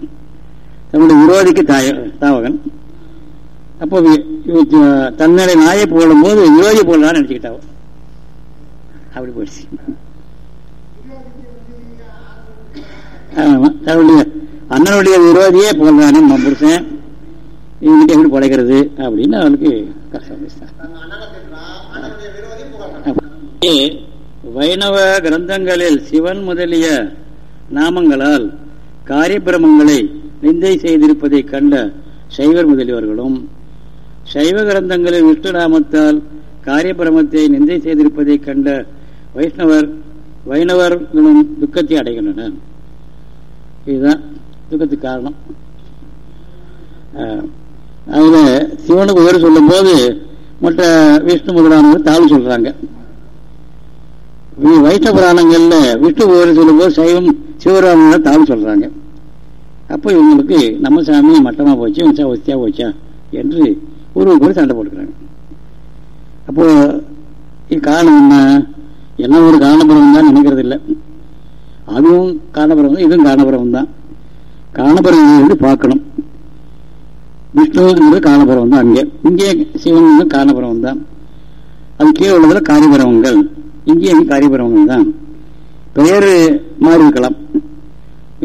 தன்னுடைய விரோதிக்கு தாய தாவகன். அப்போ தன்னுடைய நாயை புகழும் போது விரோதி புகழான்னு நினைச்சுக்கிட்டாவோ? அப்படி போயிடுச்சு. ஆமா தன்னுடைய அண்ணனுடைய விரோதியே புகழ்றானே நம்ம புருஷன். இவங்கிட்ட எப்படி படைக்கிறது அப்படின்னு அவனுக்கு கஷ்டம் வைணவ கிரந்தங்களில் சிவன் முதலிய நாமங்களால் காரியபிரமங்களை நிந்தை செய்திருப்பதை கண்ட சைவர் முதலியவர்களும் சைவ கிரந்தங்களில் விஷ்ணு நாமத்தால் காரியபிரமத்தை நிந்தை செய்திருப்பதை கண்ட வைஷ்ணவர் வைணவர்களும் துக்கத்தை அடைகின்றனர். இதுதான் துக்கத்துக்கு காரணம். அதில் சிவனுக்கு உயர் சொல்லும்போது மற்ற விஷ்ணு முதலானவர் தாழ்வு சொல்கிறாங்க வைஷ்ண புராணங்களில் விஷ்ணு உயர் சொல்லும்போது சைவம் சிவராமனை தாழ்வு சொல்கிறாங்க அப்போ இவங்களுக்கு நம்ம சாமி மட்டமாக போச்சு இவன் சா- போச்சா என்று ஒரு கூட சண்டை போட்டுக்கிறாங்க. அப்போ காரணம் என்ன? என்ன ஒரு காரணபுரம் தான் நினைக்கிறது இல்லை அதுவும் காரணபுரம் தான் இதுவும் காரணபுரம் தான். காரணபுரம் வந்து பார்க்கணும். விஷ்ணுங்கிறது காரணபுரம் தான் அங்கே. இங்கே சிவன் காரணபுரம் தான். அது கீழே உள்ளதுல காரிபுரவங்கள் இங்கேயும் காரிபுரவங்கள் தான். பெயர் மாறி இருக்கலாம்.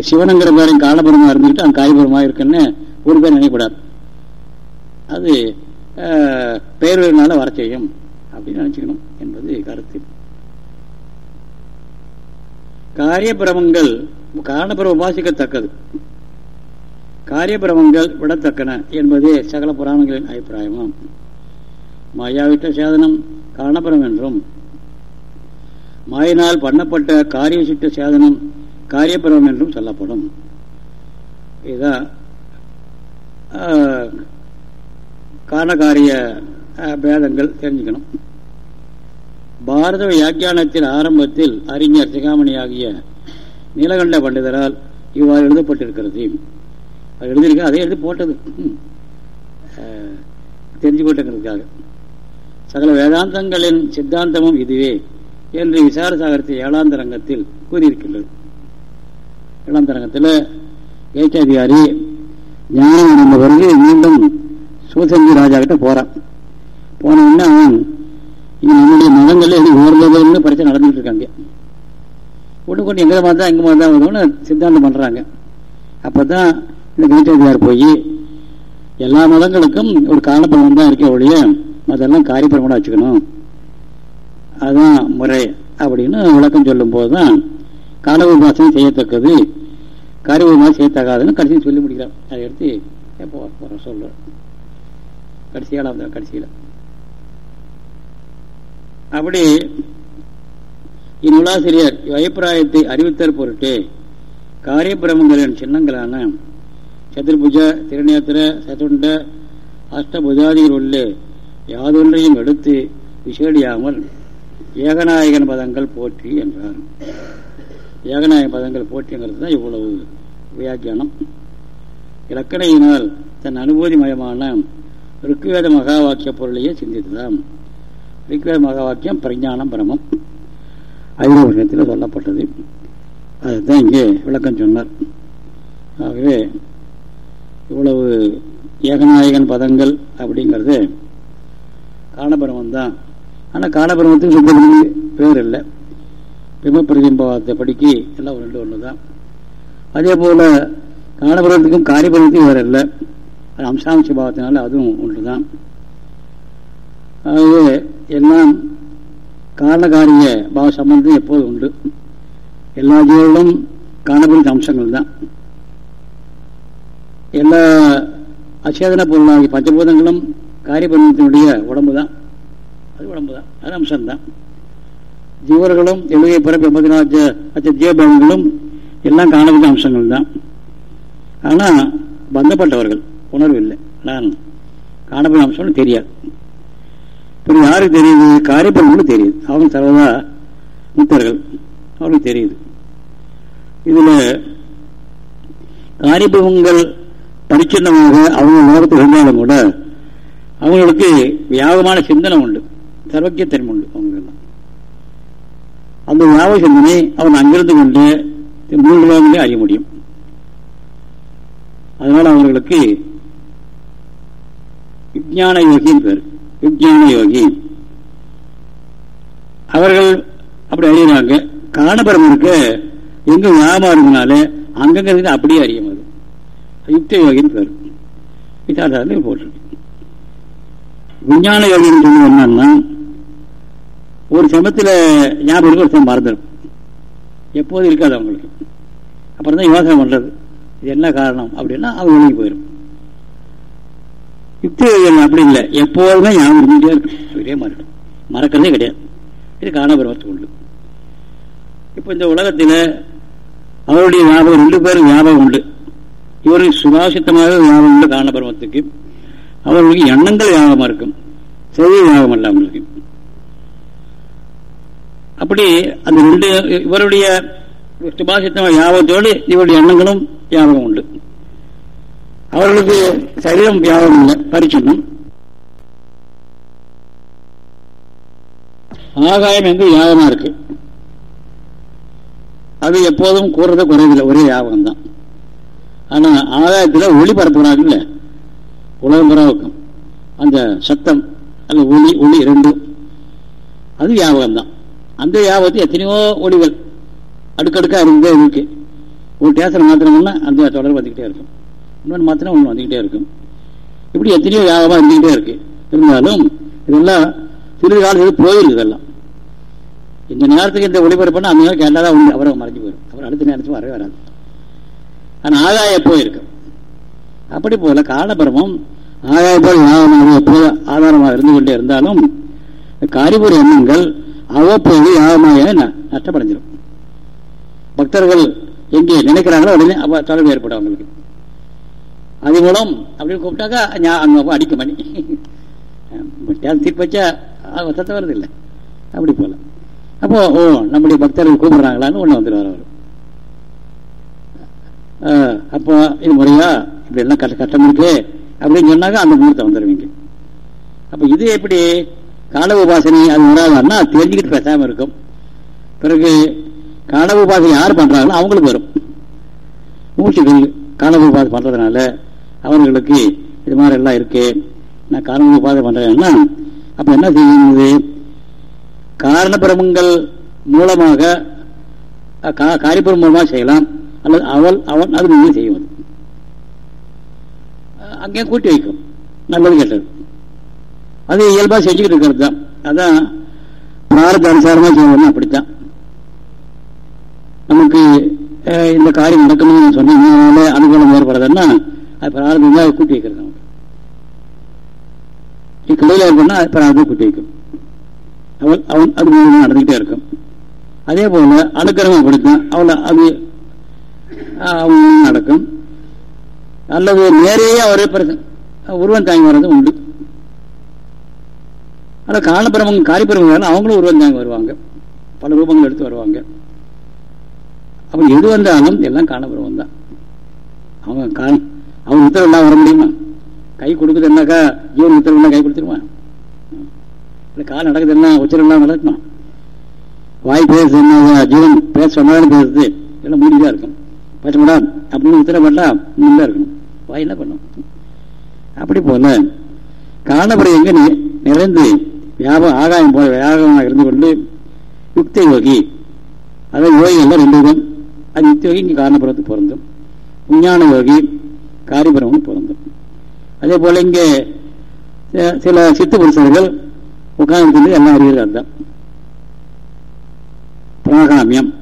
சிவனுங்கிற பேரையும் காலபுரமா இருந்துக்கிட்டு அங்க காரிபுரமா இருக்குன்னு ஒரு பேர் நினைக்கூடாது அது பெயர்வினால வர செய்யும். அப்படின்னு நினைச்சுக்கணும் என்பது கருத்து. காரியபிரமங்கள் காரணபிரம உபாசிக்கத்தக்கது. காரியபிரமங்கள் விடத்தக்கன என்பதே சகல புராணங்களின் அபிப்பிராயமாம். மாயாவிட்ட சேதனம் காரணபுரம் என்றும் மாயினால் பண்ணப்பட்ட காரிய சிட்ட சேதனம் காரியபுரம் என்றும் சொல்லப்படும். இதுதான் காரணகாரிய பேதங்கள் தெரிஞ்சுக்கணும். பாரத வியாக்கியானத்தின் ஆரம்பத்தில் அறிஞர் சிகாமணி ஆகிய நீலகண்ட பண்டிதரால் இவ்வாறு எழுதப்பட்டிருக்கிறது. அது எழுதியிருக்க அதே எழுதி போட்டது. தெரிஞ்சு போட்டுங்கிறதுக்காக சகல வேதாந்தங்களின் சித்தாந்தமும் இதுவே என்று விசார சாகரத்தை ஏழாம் தரங்கத்தில் கூறியிருக்கின்றது. ஏழாம் தரங்கத்தில் ஏச்சாதிகாரி ஞானம் அடைந்த பிறகு மீண்டும் சிவசந்தி ராஜா கிட்ட போறான். போன உடனே அவன் இங்க நம்முடைய மதங்கள்ல எது ஓர்வதுன்னு பிரச்சனை நடந்துட்டு இருக்காங்க ஒன்று கொண்டு எங்க மதம் தான் எங்க மாதிரி தான் வரும்னு சித்தாந்தம் பண்றாங்க. அப்பதான் இந்த கீதாதிகார் போய் எல்லா மதங்களுக்கும் ஒரு காலப்படம் தான் இருக்கே ஒழிய மதெல்லாம் காரியப்பிரமணம் வச்சுக்கணும். அதுதான் முறை அப்படின்னு விளக்கம் சொல்லும் போதுதான் கால உபாசனை செய்யத்தக்கது காரிய உபாசனை செய்யத்தகாதுன்னு கடைசியும் சொல்லி முடிக்கிறார் அதை எடுத்து எப்போ போகிறோம் சொல்கிறேன் கடைசி ஏழாவது கடைசியில். அப்படி இந்நூலாசிரியர் அபிப்பிராயத்தை அறிவித்தற் பொருட்டு காரியபிரமங்களின் சின்னங்களான சதுர்புஜ திருநேத்திர சதுண்ட அஷ்டபுஜாதிகள் உள்ள யாதொன்றையும் எடுத்து விசேடியாமல் ஏகநாயகன் பதங்கள் போற்றி என்றார். ஏகநாயக பதங்கள் போற்றிங்கிறது தான் இவ்வளவு வியாக்கியானம். இலக்கணையினால் தன் அனுபூதிமயமான ருக்குவேத மகா வாக்கிய பொருளையே சிந்தித்துதான் ரிக்வேத மகா வாக்கியம் பிரஞானம் பிரமம் ஐரோபத்தில் சொல்லப்பட்டது. அதுதான் இங்கே விளக்கம் சொன்னார். ஆகவே இவ்வளவு ஏகநாயகன் பதங்கள் அப்படிங்கிறது காலபிரமம் தான் ஆனால் காலபிரமத்துக்கு சுத்தபடி பேர் இல்லை. பிம பிரதிம்பவாதத்தை படிக்கி எல்லாம் ரெண்டு ஒன்று தான் அதே போல் காலபிரமத்துக்கும் காரிபிரமத்துக்கும் வேறு இல்லை. அது அம்சாம்ச பாவத்தினால அதுவும் ஒன்று தான் ஆகவே எல்லாம் காரணகாரிய பாவ சம்பந்தம் எப்போதும் உண்டு. எல்லா ஜீவர்களும் காணப்படுத்த அம்சங்கள் தான் எல்லா அச்சேதன பொருளாகிய பஞ்சபூதங்களும் காரியபந்தத்தினுடைய உடம்பு தான் அது உடம்பு தான் அது அம்சம்தான். ஜீவர்களும் எழுதிய பிறப்பு எண்பத்தி நாலு அச்ச ஜீவபவங்களும் எல்லாம் காணப்படுத்த அம்சங்கள் தான் ஆனால் பந்தப்பட்டவர்கள் உணர்வு இல்லை நான் காணப்படும் அம்சம்னு தெரியாது. இப்போ யாருக்கு தெரியுது? காரியப்பர்களும் தெரியுது. அவங்க சர்வதா முத்தர்கள் அவங்களுக்கு தெரியுது. இதுல காரியபவங்கள் பரிச்சின்னமாக அவங்க லோகத்தில் இருந்தாலும் கூட அவங்களுக்கு வியாபகமான சிந்தனை உண்டு. சர்வக்கியத்தன்மை உண்டு அவங்களுக்கு அந்த வியாபக சிந்தனை அவன் அங்கிருந்து கொண்டு மூன்று லோகங்களே அறிய முடியும். அதனால அவர்களுக்கு விஜயான யோகின்னு பேர் விஜயான யோகி அவர்கள் அப்படி அறியறாங்க இருக்க எங்க வியாபாரம்னால அங்கங்க இருந்து அப்படியே அறியும் அது யுக்த யோகின்னு பேர் விசாரணை போட்டிருக்கு. விஞ்ஞான யோகின்னு சொல்லி என்னன்னா ஒரு சமயத்தில் ஞாபகம் ஒரு சமயம் மறந்துடும். எப்போதும் இருக்காது அவங்களுக்கு. அப்புறம் தான் யோசனை பண்றது. இது என்ன காரணம் அப்படின்னா அவங்க வெளியே போயிடும் யுக்தி யோகிகள் அப்படி இல்லை. எப்போதுமே ஞாபகம் இருந்துகிட்டே இருக்கும். ஒரே மாதிரி மறக்கிறதே கிடையாது. இது காணபருவத்துக்கு உண்டு இப்போ இந்த உலகத்தில் அவருடைய ஞாபகம் ரெண்டு பேரும் ஞாபகம் உண்டு. இவருக்கு சுபாசித்தமாக ஞாபகம் உண்டு காணபருவத்துக்கு அவர்களுக்கு எண்ணங்கள் ஞாபகமா இருக்கும். செய்தி ஞாபகம் இல்லை அவங்களுக்கு அப்படி அந்த ரெண்டு இவருடைய சுபாசித்தமாக ஞாபகத்தோடு இவருடைய எண்ணங்களும் ஞாபகம் உண்டு. அவர்களுக்கு சரீரம் வியாபாரம் இல்லை. பரிச்சின்னம் ஆகாயம் எங்க யாகமா இருக்கு? அது எப்போதும் கூறுறத குறைவில்லை ஒரே ஞாபகம் தான் ஆனா ஆகாயத்தில் ஒளி பரப்புறாங்கல்ல உலகம் புறாவுக்கும் அந்த சத்தம் அல்ல ஒளி ஒளி ரெண்டும். அது ஞாபகம் தான் அந்த ஞாபகத்தில் எத்தனையோ ஒளிகள் அடுக்கடுக்கா இருந்தே இருக்கு. ஒரு டேசன் மாத்திரம்னா அந்த தொடர்பு வந்துக்கிட்டே இருக்கும். இன்னொன்று மாத்திரம் ஒன்று வந்துக்கிட்டே இருக்கும் இப்படி எத்தனையோ யாகமாக இருந்துக்கிட்டே இருக்கு. இருந்தாலும் இதெல்லாம் சிறிது காலத்துக்கு போயிருக்கு இதெல்லாம். இந்த நேரத்துக்கு இந்த ஒளிபரப்புனா அந்த நேரம் கேட்டால் தான் உண்டு அவரை மறைஞ்சு போயிடும் அவர் அடுத்த நேரத்துக்கு வரவே வராது. ஆனால் ஆகாய போயிருக்கும் அப்படி போல காலபரமம் ஆகாய போல் யாகமாக எப்போது ஆதாரமாக இருந்து கொண்டே இருந்தாலும் காரிபுர எண்ணங்கள் அவ்வப்போது யாகமாக ந- நஷ்டப்படைஞ்சிடும் பக்தர்கள் எங்கே நினைக்கிறாங்களோ உடனே அப்ப தொடர்பு ஏற்படும் அவங்களுக்கு. அது மூலம் அப்படின்னு கூப்பிட்டாக்கா அங்கே போய் அடிக்க மணி தீர்ப்பு வச்சா அது சத்தம் வருது இல்லை அப்படி போல. அப்போ ஓ நம்முடைய பக்தர்கள் கூப்பிடுறாங்களான்னு ஒன்று வந்துடுவார் அவர். அப்போ இது முறையா? இப்படி எல்லாம் கஷ்ட கஷ்டம் இருக்கு அப்படின்னு சொன்னாக்க அந்த முகூர்த்தம் வந்துடுவீங்க அப்போ இது எப்படி? கால உபாசனை அது வராதுன்னா தெரிஞ்சுக்கிட்டு பேசாமல் இருக்கும். பிறகு கால உபாசனை யார் பண்ணுறாங்களோ அவங்களுக்கு வரும். மூச்சு கால உபாசனை பண்ணுறதுனால அவர்களுக்கு இது மாதிரி எல்லாம் இருக்கு. நான் காரணம் உபாதை பண்றேன்னா அப்ப என்ன செய்யுது காரண பிரமங்கள் மூலமாக காரிபுரம் கா- மூலமாக செய்யலாம். அல்லது அவள் அவன் அது நீங்கள் செய்வது. அங்கே கூட்டி வைக்கும். நல்லது கேட்டது. அது இயல்பாக செஞ்சுக்கிட்டு இருக்கிறது தான். அதான் பிராரத அனுசாரமாக செய்யணும் அப்படித்தான். நமக்கு இந்த காரியம் நடக்கணும்னு சொன்னீங்கனால அனுகூலம் ஏற்படுறதுன்னா அது பிராரதம் தான் கூட்டி வைக்கிறது நமக்கு கடையில் இருக்கணும்னா அது பிராரதம் கூட்டி வைக்கும். அவள் அவன் அது நடந்துகிட்டே இருக்கும். அதே போல அனுக்கிரகம் அப்படித்தான். அவளை அது அவங்க நடக்கும். அல்லது நேரையே அவரே உருவம் தாங்கி வர்றது உண்டு. ஆனால் காலபிரமம் காரிபிரமம் அவங்களும் உருவம் தாங்கி வருவாங்க. பல ரூபங்கள் எடுத்து வருவாங்க. அப்போ எது வந்தாலும் எல்லாம் காலப்பிரமம் தான். அவங்க அவன் உத்தரவு இல்லாம வர முடியுமா? கை கொடுக்குதுன்னாக்கா ஜீவன் உத்தரவு இல்லாம கை கொடுத்துருவான். இல்லை கால் நடக்குதுன்னா உச்சரம் இல்லாம நடக்குமா வாய் பேசுனா ஜீவன் பேச சொன்னாலும் பேசுது. எல்லாம் மூடிதான் இருக்கும். பச்சைமடா அப்படின்னு உத்தரப்பட்டா நல்லா இருக்கணும். வாய் என்ன பண்ணும்? அப்படி போல காலப்படி எங்கே நிறைந்து வியாபம் ஆகாயம் போல வியாபகமாக இருந்து கொண்டு யுக்த யோகி. அதாவது யோகிகள் ரெண்டு விதம் அது யுக்த யோகி இங்கே காரணபுரத்துக்கு பொருந்தும் விஞ்ஞான யோகி காரிபிரமன் பொருந்தும். அதே போல இங்கே சில சித்து புருஷர்கள் உட்கார்ந்து எல்லாம் அறிகிறது அதுதான். பிராகாமியம்.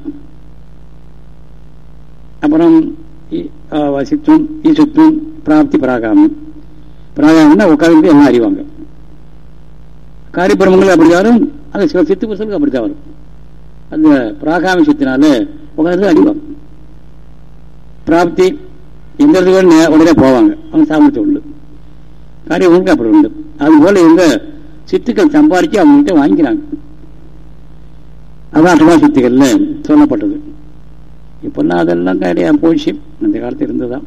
அப்புறம் இ- ஆ, வசித்துவம் ஈசத்துவம் பிராப்தி பிராகாமியம். பிராகாமியம்னா உட்கார்ந்து எல்லாம் அறிவாங்க. காரிபிரமங்கள் அப்படி வரும். அது சில சித்து புருஷர்களுக்கு அப்படித்தான் வரும். அந்த பிராகாமி சித்தினால உட்கார்ந்து அறிவாங்க. பிராப்தி எந்த உடனே போவாங்க. அவங்க சாமர்த்தியம் உண்டு. காரியங்களுக்கு அப்படி உண்டு. அதுபோல இவங்க சித்துக்கள் சம்பாதிச்சு அவங்ககிட்ட வாங்கிக்கிறாங்க. அதான் அட்டமா சித்துக்கள்ல சொல்லப்பட்டது. இப்பெல்லாம் அதெல்லாம் கிடையாது போச்சு. அந்த காலத்தில் இருந்ததுதான்.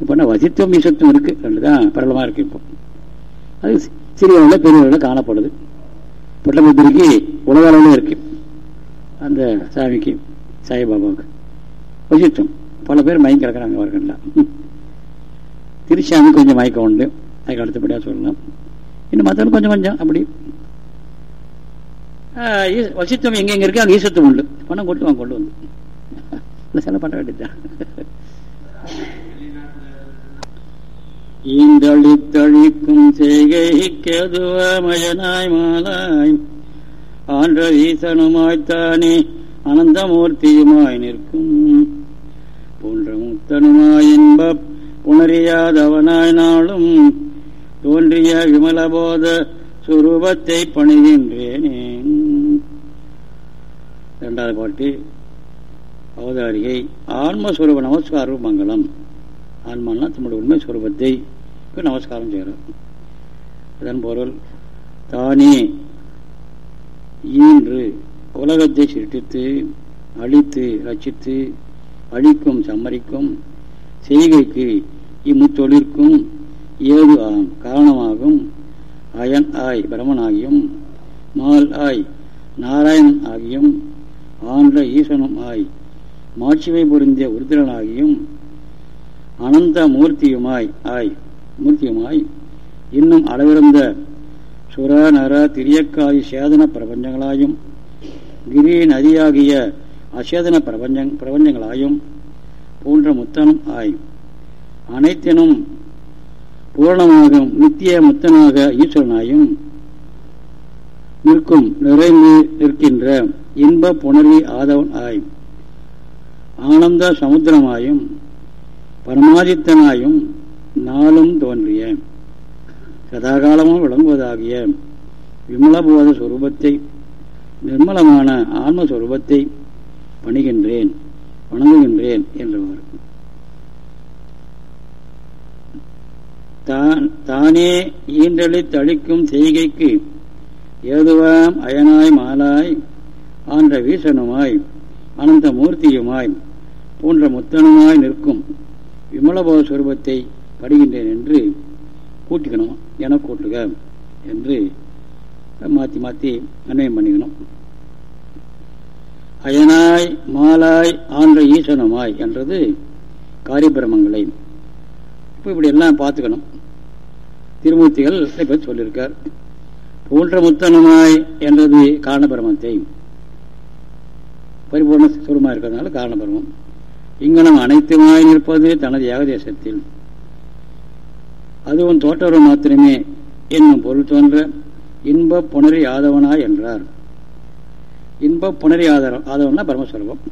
இப்போனா வசித்துவம் ஈசத்துவம் இருக்கு. ரெண்டு தான் பிரபலமாக இருக்கு இப்போ. அது சிறியவர்கள் பெரியவர்கள் காணப்படுது. புட்டபத்திரிக்கு உலக அளவில் இருக்கு. அந்த சாமிக்கு சாய்பாபாவுக்கு. வசித்துவம். பல பேர் மயக்கம் கிடக்குறாங்க அவர்கள்லாம் திருச்சாமி கொஞ்சம் மயக்கம் உண்டு. அதுக்கு அடுத்தபடியாக சொல்லலாம். இன்னும் மற்றவங்க கொஞ்சம் கொஞ்சம் அப்படி. வசித்தம் எங்கெங்க இருக்கு அங்கே ஈசத்துவம் உண்டு. பணம் கொண்டு வாங்க கொண்டு வந்து. இல்லை செலவு பண்ண வேண்டியதுதான் ஈந்தளித்தழிக்கும் செய்கைக்கெதுவமயனாய் மாலாய். ஆன்ற ஈசனுமாய்த்தானே அனந்தமூர்த்தியுமாய் நிற்கும். போன்ற முத்தனுமாய் இன்ப புணரியாதவனாய் நாளும் தோன்றிய விமலபோத சுரூபத்தை பணிகின்றேனே. இரண்டாவது பாட்டு அவதாரிகை ஆன்மஸ்வரூப நமஸ்கார மங்களம் ஆன்மானா தம்முடைய உண்மை ஸ்வரூபத்தை நமஸ்காரம் செய்கிறார் அதன் பொருள் தானே ஈன்று உலகத்தை சிருட்டித்து அழித்து ரச்சித்து அழிக்கும் சம்மரிக்கும் செய்கைக்கு இம்முத்தொழிற்கும் ஏது காரணமாகும். அயன் ஆய் பிரமனாகியும் மால் ஆய் நாராயணன் ஆகியும் ஆன்ற ஈசனும் ஆய் மாட்சிமை பொருந்திய உருத்திரனாகியும் அனந்த மூர்த்தியுமாய் ஆய் மூர்த்தியுமாய் இன்னும் அளவிருந்த சுர நர திரியக்காதி சேதன பிரபஞ்சங்களாயும் கிரி நதியாகிய அசேதன பிரபஞ்ச பிரபஞ்சங்களாயும் போன்ற முத்தனும் ஆய் அனைத்தினும் பூரணமாகும் நித்திய முத்தனாக ஈஸ்வரனாயும் நிற்கும் நிறைந்து நிற்கின்ற இன்ப புணர்வி ஆதவன் ஆய் ஆனந்த சமுத்திரமாயும் பரமாதித்தனாயும் நாளும் தோன்றிய சதாகாலமும் விளங்குவதாகிய விமலபோத சுரூபத்தை நிர்மலமான ஆன்மஸ்வரூபத்தை பணிகின்றேன் வணங்குகின்றேன் என்றவர். தானே ஈன்றளி தளிக்கும் செய்கைக்கு ஏதுவாம் அயனாய் மாலாய் ஆன்ற வீசனுமாய் அனந்த மூர்த்தியுமாய் போன்ற முத்தனுமாய் நிற்கும் விமலபோத சுரூபத்தை படுகின்றேன் என்று கூட்டிக்கணும் என கூட்டுக என்று மாற்றி மாற்றி அன்வயம் பண்ணிக்கணும். அயனாய் மாலாய் ஆன்ற ஈசனமாய் என்றது காரிபிரமங்களை. இப்போ இப்படி எல்லாம் பார்த்துக்கணும். திருமூர்த்திகள் பற்றி சொல்லியிருக்கார். போன்ற முத்தனமாய் என்றது காரணபிரமத்தை. பரிபூர்ண சுரமாக இருக்கிறதுனால காரணபிரமம். இங்கனம் அனைத்துமாய் நிற்பது தனது ஏகதேசத்தில். அதுவும் தோற்றவர் மாத்திரமே என்னும் பொருள் தோன்ற இன்ப புணரி ஆதவனாய் என்றார். இன்ப புனரி ஆதாரம் ஆதவன்னா பரமஸ்வரூபம்.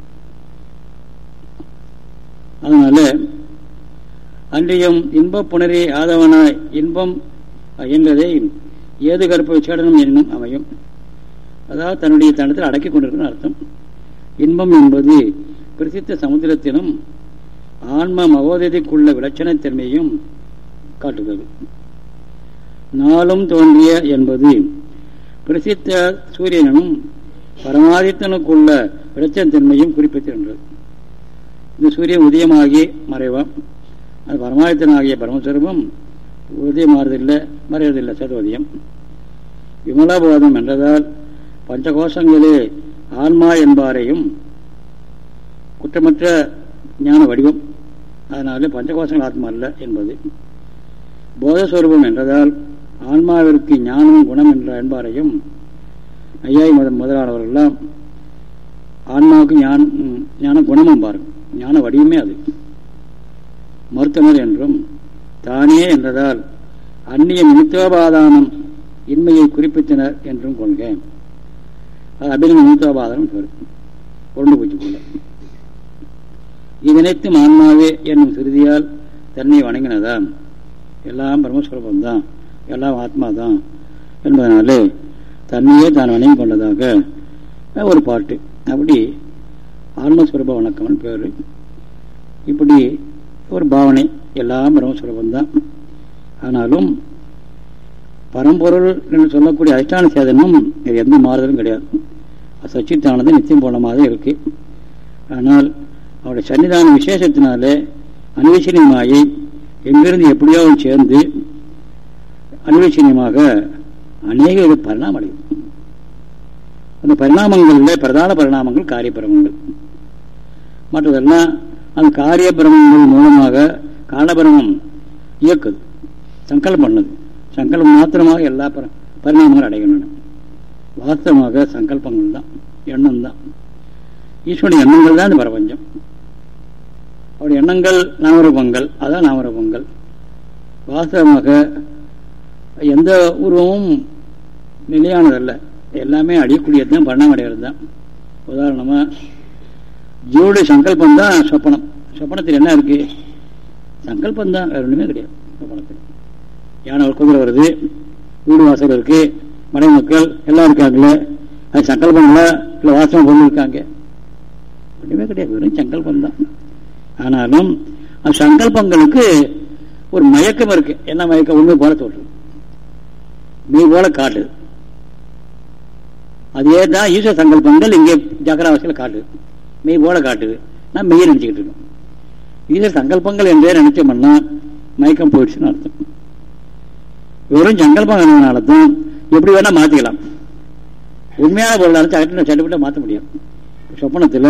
அதனால அன்றியும் இன்ப புனரி ஆதவனாய் இன்பம் என்பதை ஏது கற்ப விசேடனம் என்னும் அமையும். அதாவது தன்னுடைய தனத்தில் அடக்கிக் கொண்டிருக்கும் அர்த்தம். இன்பம் என்பது பிரசித்த சமுத்திரத்திலும் ஆன்ம மகோதயத்திற்குள்ள விளச்சனத்தன்மையும் காட்டுகிறது. நாளும் தோன்றிய என்பது பிரசித்த சூரியனும் பரமாதித்தனுக்குள்ள விளச்சனத்தன்மையும் குறிப்பிட்டிருந்தது. இந்த சூரியன் உதயமாகி மறைவான் அது பரமாதித்தனாகிய பரமஸ்வரமும் உதயமாறுதில்லை மறைவதில்லை சதோதயம். விமலாபோதம் என்றதால் பஞ்சகோஷங்களே ஆன்மா என்பாரையும் குற்றமற்ற ஞான வடிவம். அதனால பஞ்சகோஷங்கள் ஆத்மா அல்ல என்பது. போதஸ்வரூபம் என்றதால் ஆன்மாவிற்கு ஞானம் குணம் என்ற என்பாரையும் ஐயாய் மதம் முதலாளவர்கள்லாம் ஆன்மாவுக்கு ஞான ஞான குணமும் பாருங்கள் ஞான வடிவமே அது. மருத்துவர் என்றும் தானே என்றதால் அந்நிய நிமித்தோபாதானம் இன்மையை குறிப்பித்தனர் என்றும் கொள்க அது அபிநய நிமித்தோபாதானம் பேர். உருண்டு போச்சு போல. இதனைத்தும் ஆன்மாவே என்னும் சிறுதியால் தன்னை வணங்கினதான் எல்லாம் பிரம்மஸ்வரூபம் எல்லாம் ஆத்மா தான் என்பதனாலே தன்னையே தான் வணங்கி கொண்டதாக ஒரு பாட்டு. அப்படி ஆன்மஸ்வரூப வணக்கம்னு பேர். இப்படி ஒரு பாவனை எல்லாம் பிரம்மஸ்வரூபந்தான் ஆனாலும் பரம்பொருள் என்று சொல்லக்கூடிய அதிஷ்டான சேதனம் இது எந்த மாறுதலும் கிடையாது. சச்சித்தானது நித்தியம் போனமாக இருக்கு. ஆனால் அவருடைய சன்னிதான விசேஷத்தினாலே அன்வேஷணியமாகி எங்கிருந்து எப்படியாவது சேர்ந்து அன்வேஷணியமாக அநேக பரிணாமம் அடையும் அந்த பரிணாமங்களில் பிரதான பரிணாமங்கள் காரியபிரமங்கள் மற்றதெல்லாம் அந்த காரிய பிரமங்கள் மூலமாக காரணபிரமம் இயக்குது சங்கல்பம் பண்ணது. சங்கல்பம் மாத்திரமாக எல்லா பர பரிணாமங்களும் அடைகின்றன. வாஸ்தவமாக சங்கல்பங்கள் தான் எண்ணம் தான். ஈஸ்வரன் எண்ணங்கள் தான் இந்த பிரபஞ்சம். அவருடைய எண்ணங்கள் நாமரூபங்கள் அதான் நாமரூபங்கள். வாஸ்தவமாக எந்த உருவமும் நிலையானதல்ல. எல்லாமே அடியக்கூடியது தான் பரிணாமம் தான் உதாரணமாக ஜீவோடைய சங்கல்பம் தான் சொப்பனம். சொப்பனத்தில் என்ன இருக்கு? சங்கல்பம் தான் வேறு ஒன்றுமே கிடையாது சொப்பனத்தில். யானை ஒரு குதிரை வருது வீடு வாசல் இருக்கு மனை மக்கள் எல்லாம் இருக்காங்களே அது சங்கல்பங்களா இல்லை வாசனை பொருள் இருக்காங்க. ஒன்றுமே கிடையாது வெறும் சங்கல்பம் தான். ஆனாலும் அந்த சங்கல்பங்களுக்கு ஒரு மயக்கம் இருக்கு. என்ன மயக்கம்? ஒன்று போல தோற்று நீ போல காட்டுது அதே தான் ஈஸ்வர சங்கல்பங்கள் இங்கே ஜகராவசியில் காட்டுது மெய் போல காட்டுது நான் மெய்யை நினச்சிக்கிட்டு இருக்கோம் ஈஸ்வர சங்கல்பங்கள் என்றே நினைச்சோம்னா மயக்கம் போயிடுச்சுன்னு அர்த்தம். வெறும் சங்கல்பங்கள்னால தான் எப்படி வேணால் மாற்றிக்கலாம் உண்மையான பொருளாக சட்டு சட்டப்பட்டு மாற்ற முடியும் சொப்பனத்தில்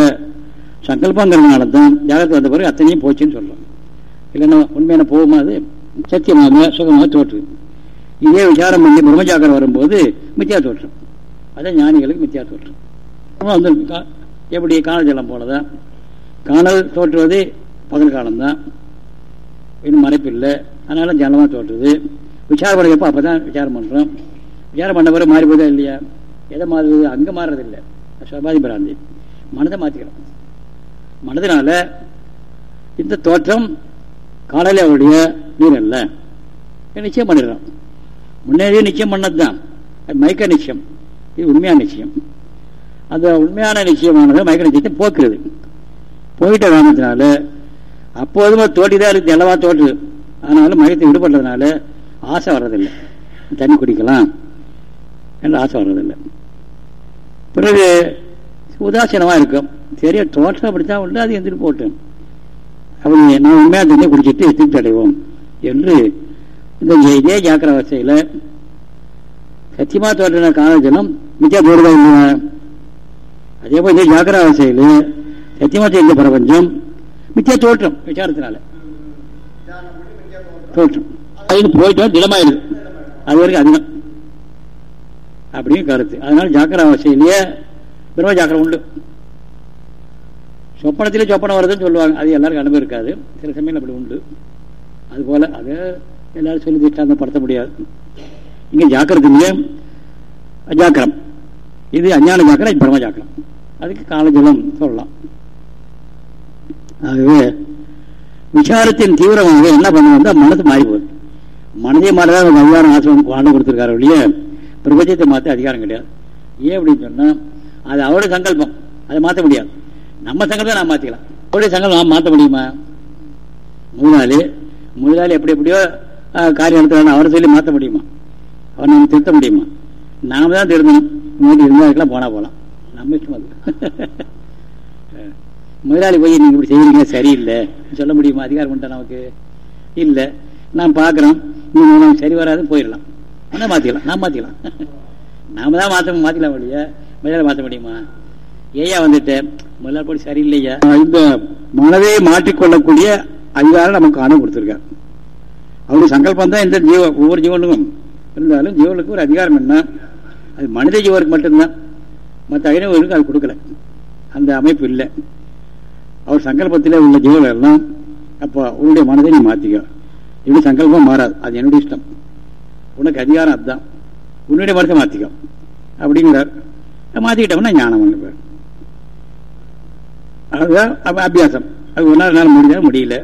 சங்கல்பங்கிறதுனால தான் ஜாகத்து வந்த பிறகு அத்தனையும் போச்சுன்னு சொல்லலாம் இல்லைன்னா உண்மையான போகுமா அது? சத்தியமாக சுகமாக தோற்று. இதே விசாரம் பண்ணி பிரம்மஜாகரம் வரும்போது மித்தியா தோற்றம் அதான் ஞானிகளுக்கு மித்தியா தோற்றம் வந்து எப்படி காணல் ஜலம் போலதான் காணல் தோற்றுவது பகல் காலம்தான். இன்னும் மறைப்பு இல்லை. அதனால ஜலமாக தோற்றுது. விசாரம் பண்ணுறப்ப அப்போ தான் விசாரம் பண்ணுறோம் விசாரம் பண்ண பிறகு மாறி போதா இல்லையா? எதை மாறுறது அங்கே மாறுறதில்லை சுவாதி பிராந்தி. மனதை மாற்றிக்கிறோம் மனதினால இந்த தோற்றம் காலையில் அவருடைய நீர் அல்ல நிச்சயம் பண்ணிடுறோம். முன்னேறிய நிச்சயம் பண்ணது தான் மயக்க நிச்சயம். இது உண்மையான நிச்சயம். அந்த உண்மையான நிச்சயமானது மயக்க நிச்சயத்தை போக்குறது. போயிட்ட காரணத்தினால அப்போதும் தோட்டிதான் இருக்குது இருக்கு நிலவா தோற்று. ஆனாலும் மயத்தை விடுபடுறதுனால ஆசை வர்றதில்லை. தண்ணி குடிக்கலாம் என்று ஆசை வர்றதில்லை. பிறகு உதாசீனமாக இருக்கும் சரி தோற்றம் அப்படித்தான் உண்டு அது எந்திரி போட்டேன் அப்படி நான் உண்மையாக தண்ணி குடிச்சிட்டு திருப்தி அடைவோம் என்று இந்த இதே ஜாக்கிர அவஸ்தையில் சத்தியமா தோற்றின காலஜலம் மிச்சா தூரதா அதே போல இதே ஜாக்கிர அவஸ்தையில் சத்தியமா தெரிந்த பிரபஞ்சம்? மித்தியா தோற்றம் விசாரத்தினால. தோற்றம். அது போயிட்டோம் திடமாயிடுது அது வரைக்கும் அதிகம் அப்படின்னு கருத்து. அதனால ஜாக்கிர அவஸ்தையிலேயே பிரம்ம ஜாக்கிரம் உண்டு. சொப்பனத்திலே சொப்பனம் வருதுன்னு சொல்லுவாங்க. அது எல்லாருக்கும் அனுபவம் இருக்காது. சில சமயம் அப்படி உண்டு. அது போல அது எல்லாரும் சொல்லி திட்டாந்த படுத்த முடியாது. இங்கே ஜாக்கிரத்திலே ஜாக்கிரம். இது அஞ்ஞான ஜாக்கிரம் இது பிரம்ம ஜாக்கிரம். அதுக்கு காலஜலம் சொல்லலாம். ஆகவே விசாரத்தின் தீவிரமாக என்ன பண்ணுவோம்னா மனது மாறி போகுது மனதே மாறதான் அதிகாரம் ஆசிரம் வாழ்ந்து கொடுத்துருக்காரு ஒழிய பிரபஞ்சத்தை மாற்ற அதிகாரம் கிடையாது. ஏன் அப்படின்னு சொன்னா அது அவருடைய சங்கல்பம். அதை மாற்ற முடியாது. நம்ம சங்கல்பம் நான் மாற்றிக்கலாம் அவருடைய சங்கல்பம் நாம் மாற்ற முடியுமா? முதலாளி முதலாளி எப்படி எப்படியோ காரியம் எடுத்துறாங்க அவரை சொல்லி மாற்ற முடியுமா? அவன் நம்ம திருத்த முடியுமா? நாம தான் திருந்தணும் முன்னாடி இருந்தாருக்கெல்லாம் போனா போகலாம் நம்ம இஷ்டம் அது முதலாளி போய் நீங்க இப்படி செய்யறீங்க சரியில்லை. சொல்ல முடியுமா? அதிகாரம் உண்டா நமக்கு? இல்லை. நான் பார்க்குறோம். நீங்க சரி வராது போயிடலாம். ஆனால் மாற்றிக்கலாம் நான் மாற்றிக்கலாம் நாம தான் மாற்ற மாற்றிக்கலாம் இல்லையா முதலாளி மாற்ற முடியுமா? ஏயா வந்துட்டேன் முதலாளி போய் சரியில்லையா? இந்த மனதை மாற்றிக்கொள்ளக்கூடிய அதிகாரம் நமக்கு அணு கொடுத்துருக்காரு. அவருடைய சங்கல்பம் தான் இந்த ஜீவ ஒவ்வொரு ஜீவனுக்கும். இருந்தாலும் ஜீவனுக்கு ஒரு அதிகாரம் என்ன? அது மனித ஜீவருக்கு மட்டும்தான். மற்ற அகினவர்களுக்கு அது கொடுக்கல. அந்த அமைப்பு இல்லை. அவர் சங்கல்பத்தில் உள்ள ஜீவர்கள் எல்லாம் அப்போ உன்னுடைய மனதை நீ மாற்றிக்க இப்படி சங்கல்பம் மாறாது. அது என்னுடைய இஷ்டம். உனக்கு அதிகாரம் அதுதான். உன்னுடைய மனத்தை மாற்றிக்கோ அப்படிங்கிறார். மாற்றிக்கிட்டோம்னா ஞானம் பேர் அதுதான் அபியாசம். அது ஒரு நாள் நாள் முடிஞ்சாலும் முடியல.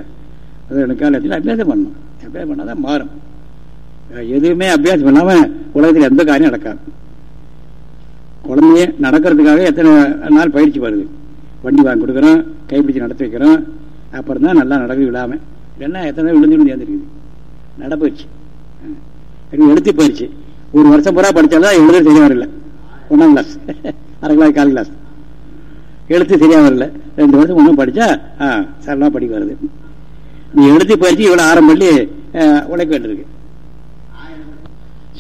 அது எனக்கு காலத்தில் அபியாசம் பண்ணணும் அபியாசம் பண்ணால் தான் மாறும். எதுவுமே அபியாசம் பண்ணாமல் உலகத்தில் எந்த காரியம் நடக்காது. குழந்தைய நடக்கிறதுக்காக எத்தனை நாள் பயிற்சி வருது. வண்டி வாங்கி கொடுக்குறோம் கைப்பிடிச்சு நடத்தி வைக்கிறோம் அப்புறம் தான் நல்லா நடக்குது விழாமல் இல்லைன்னா எத்தனை நாள் விழுந்து விழுந்து ஏந்திருக்குது. நடப்பயிற்சி எழுத்து பயிற்சி ஒரு வருஷம் பூரா படித்தாலும் எழுதுறது சரியாக வரல. ஒன்றாம் கிளாஸ் அரை கிளாஸ் கால் கிளாஸ் எழுத்து சரியாக வரல. ரெண்டு வருஷம் ஒன்றும் படித்தா ஆ சரளமாக படிக்க வருது. நீ எழுத்து பயிற்சி இவ்வளோ ஆரம்பி உழைக்க வேண்டியிருக்கு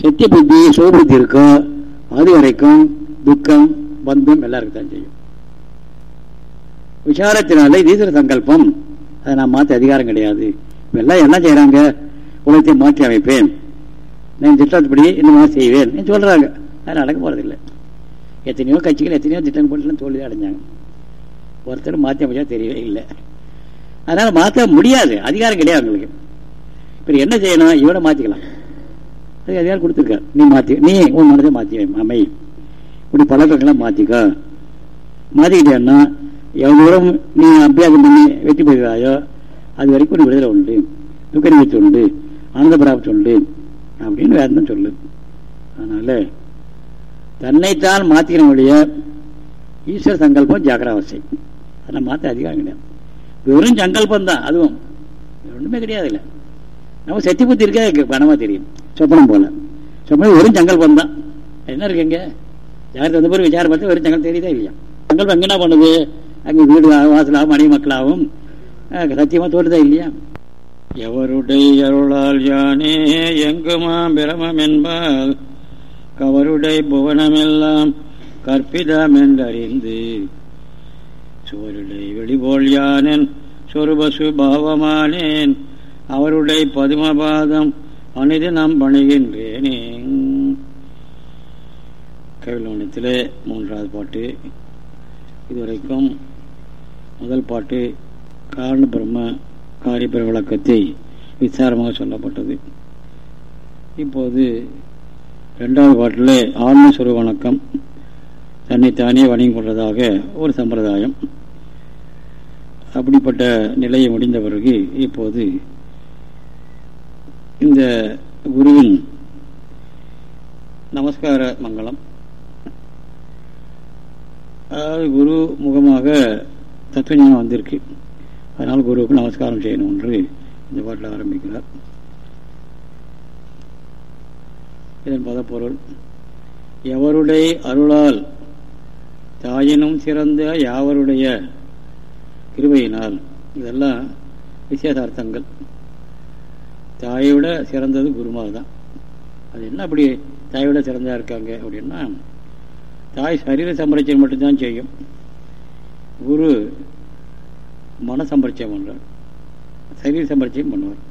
சத்திய புத்தி சுகபுத்தி இருக்கும் அது வரைக்கும் துக்கம் பந்தம் எல்லாருக்கும் தான் செய்யும். விசாரத்தினால ஈஸ்வர சங்கல்பம். அதை நான் மாற்ற அதிகாரம் கிடையாது. எல்லாம் என்ன செய்யறாங்க உலகத்தை மாற்றி அமைப்பேன். நான் திட்டப்படி இந்த மாதிரி செய்வேன். சொல்றாங்க. அது நடக்க போறதில்லை. எத்தனையோ கட்சிகள் எத்தனையோ திட்டம் போட்டுலாம் தோல்வி அடைஞ்சாங்க. ஒருத்தர் மாற்றி அமைச்சா தெரியவே இல்லை. அதனால மாற்ற முடியாது. அதிகாரம் கிடையாது அவங்களுக்கு. இப்போ என்ன செய்யணும்? இவனை மாற்றிக்கலாம் அதிகாரம் கொடுத்துருக்கார் நீ மாற்றி நீ உன் மனதை மாற்றி அமை இப்படி பழக்கங்கள்லாம் மாற்றிக்கோ மாற்றிக்கிட்டேன்னா எவ்வளோ தூரம் நீ அபியாசம் பண்ணி வெற்றி பெறுகிறாயோ அது வரைக்கும் ஒரு விடுதலை உண்டு. துக்க நிகழ்ச்சி உண்டு ஆனந்த பிராப்தி உண்டு அப்படின்னு வேறு சொல்லு அதனால தன்னைத்தான் மாற்றிக்கிறவங்களுடைய ஈஸ்வர சங்கல்பம் ஜாக்கிராவசை அதை மாற்ற அதிகாரம் கிடையாது. வெறும் சங்கல்பம் தான் அதுவும். ஒன்றுமே கிடையாது இல்லை நம்ம சக்தி புத்தி இருக்க? பணமாக தெரியும். சொப்பனம் போல. சொப்பனம் வெறும் சங்கல்பம் தான். என்ன இருக்குங்க யாருக்கு வந்த போய் விசாரம் பார்த்து வெறும் சங்கல் தெரியுதா இல்லையா? சங்கல்பம் என்ன பண்ணுது? அங்கே வீடு வாசலாகவும் மனைவி மக்களாகவும் சத்தியமாக தோற்றுதா இல்லையா? எவருடைய அருளால் யானே எங்குமா பிரமம் என்பால் கவருடை புவனமெல்லாம் கற்பிதம் என்றறிந்து சுவருடை வெளிபோல் யானன் சொருபசு பாவமானேன் அவருடைய பதுமபாதம் அணிது நாம் பணிகின்றேனே. கவிலவனத்தில் மூன்றாவது பாட்டு. இதுவரைக்கும் முதல் பாட்டு காரண பிரம்ம காரியபிர விளக்கத்தை விசாரமாக சொல்லப்பட்டது. இப்போது ரெண்டாவது பாட்டில் ஆன்மஸ்வரூப வணக்கம். தன்னைத்தானே வணங்கி கொள்வதாக ஒரு சம்பிரதாயம். அப்படிப்பட்ட நிலையை முடிந்த பிறகு இப்போது இந்த குருவின் நமஸ்கார மங்களம். அதாவது குரு முகமாக தத்துவஞானம் வந்திருக்கு. அதனால் குருவுக்கு நமஸ்காரம் செய்யணும் என்று இந்த பாட்டில் ஆரம்பிக்கிறார். இதன் பதப்பொருள் எவருடைய அருளால் தாயினும் சிறந்த யாவருடைய கிருபையினால் இதெல்லாம் விசேஷார்த்தங்கள். தாயை விட சிறந்தது குருமா தான் அது என்ன அப்படி தாயை விட சிறந்தா இருக்காங்க அப்படின்னா தாய் சரீர சம்பரிச்சயம் மட்டும்தான் செய்யும். குரு மன சம்பரிச்சயம் பண்ணுறார் சரீர சம்பரிச்சயம் பண்ணுவார்.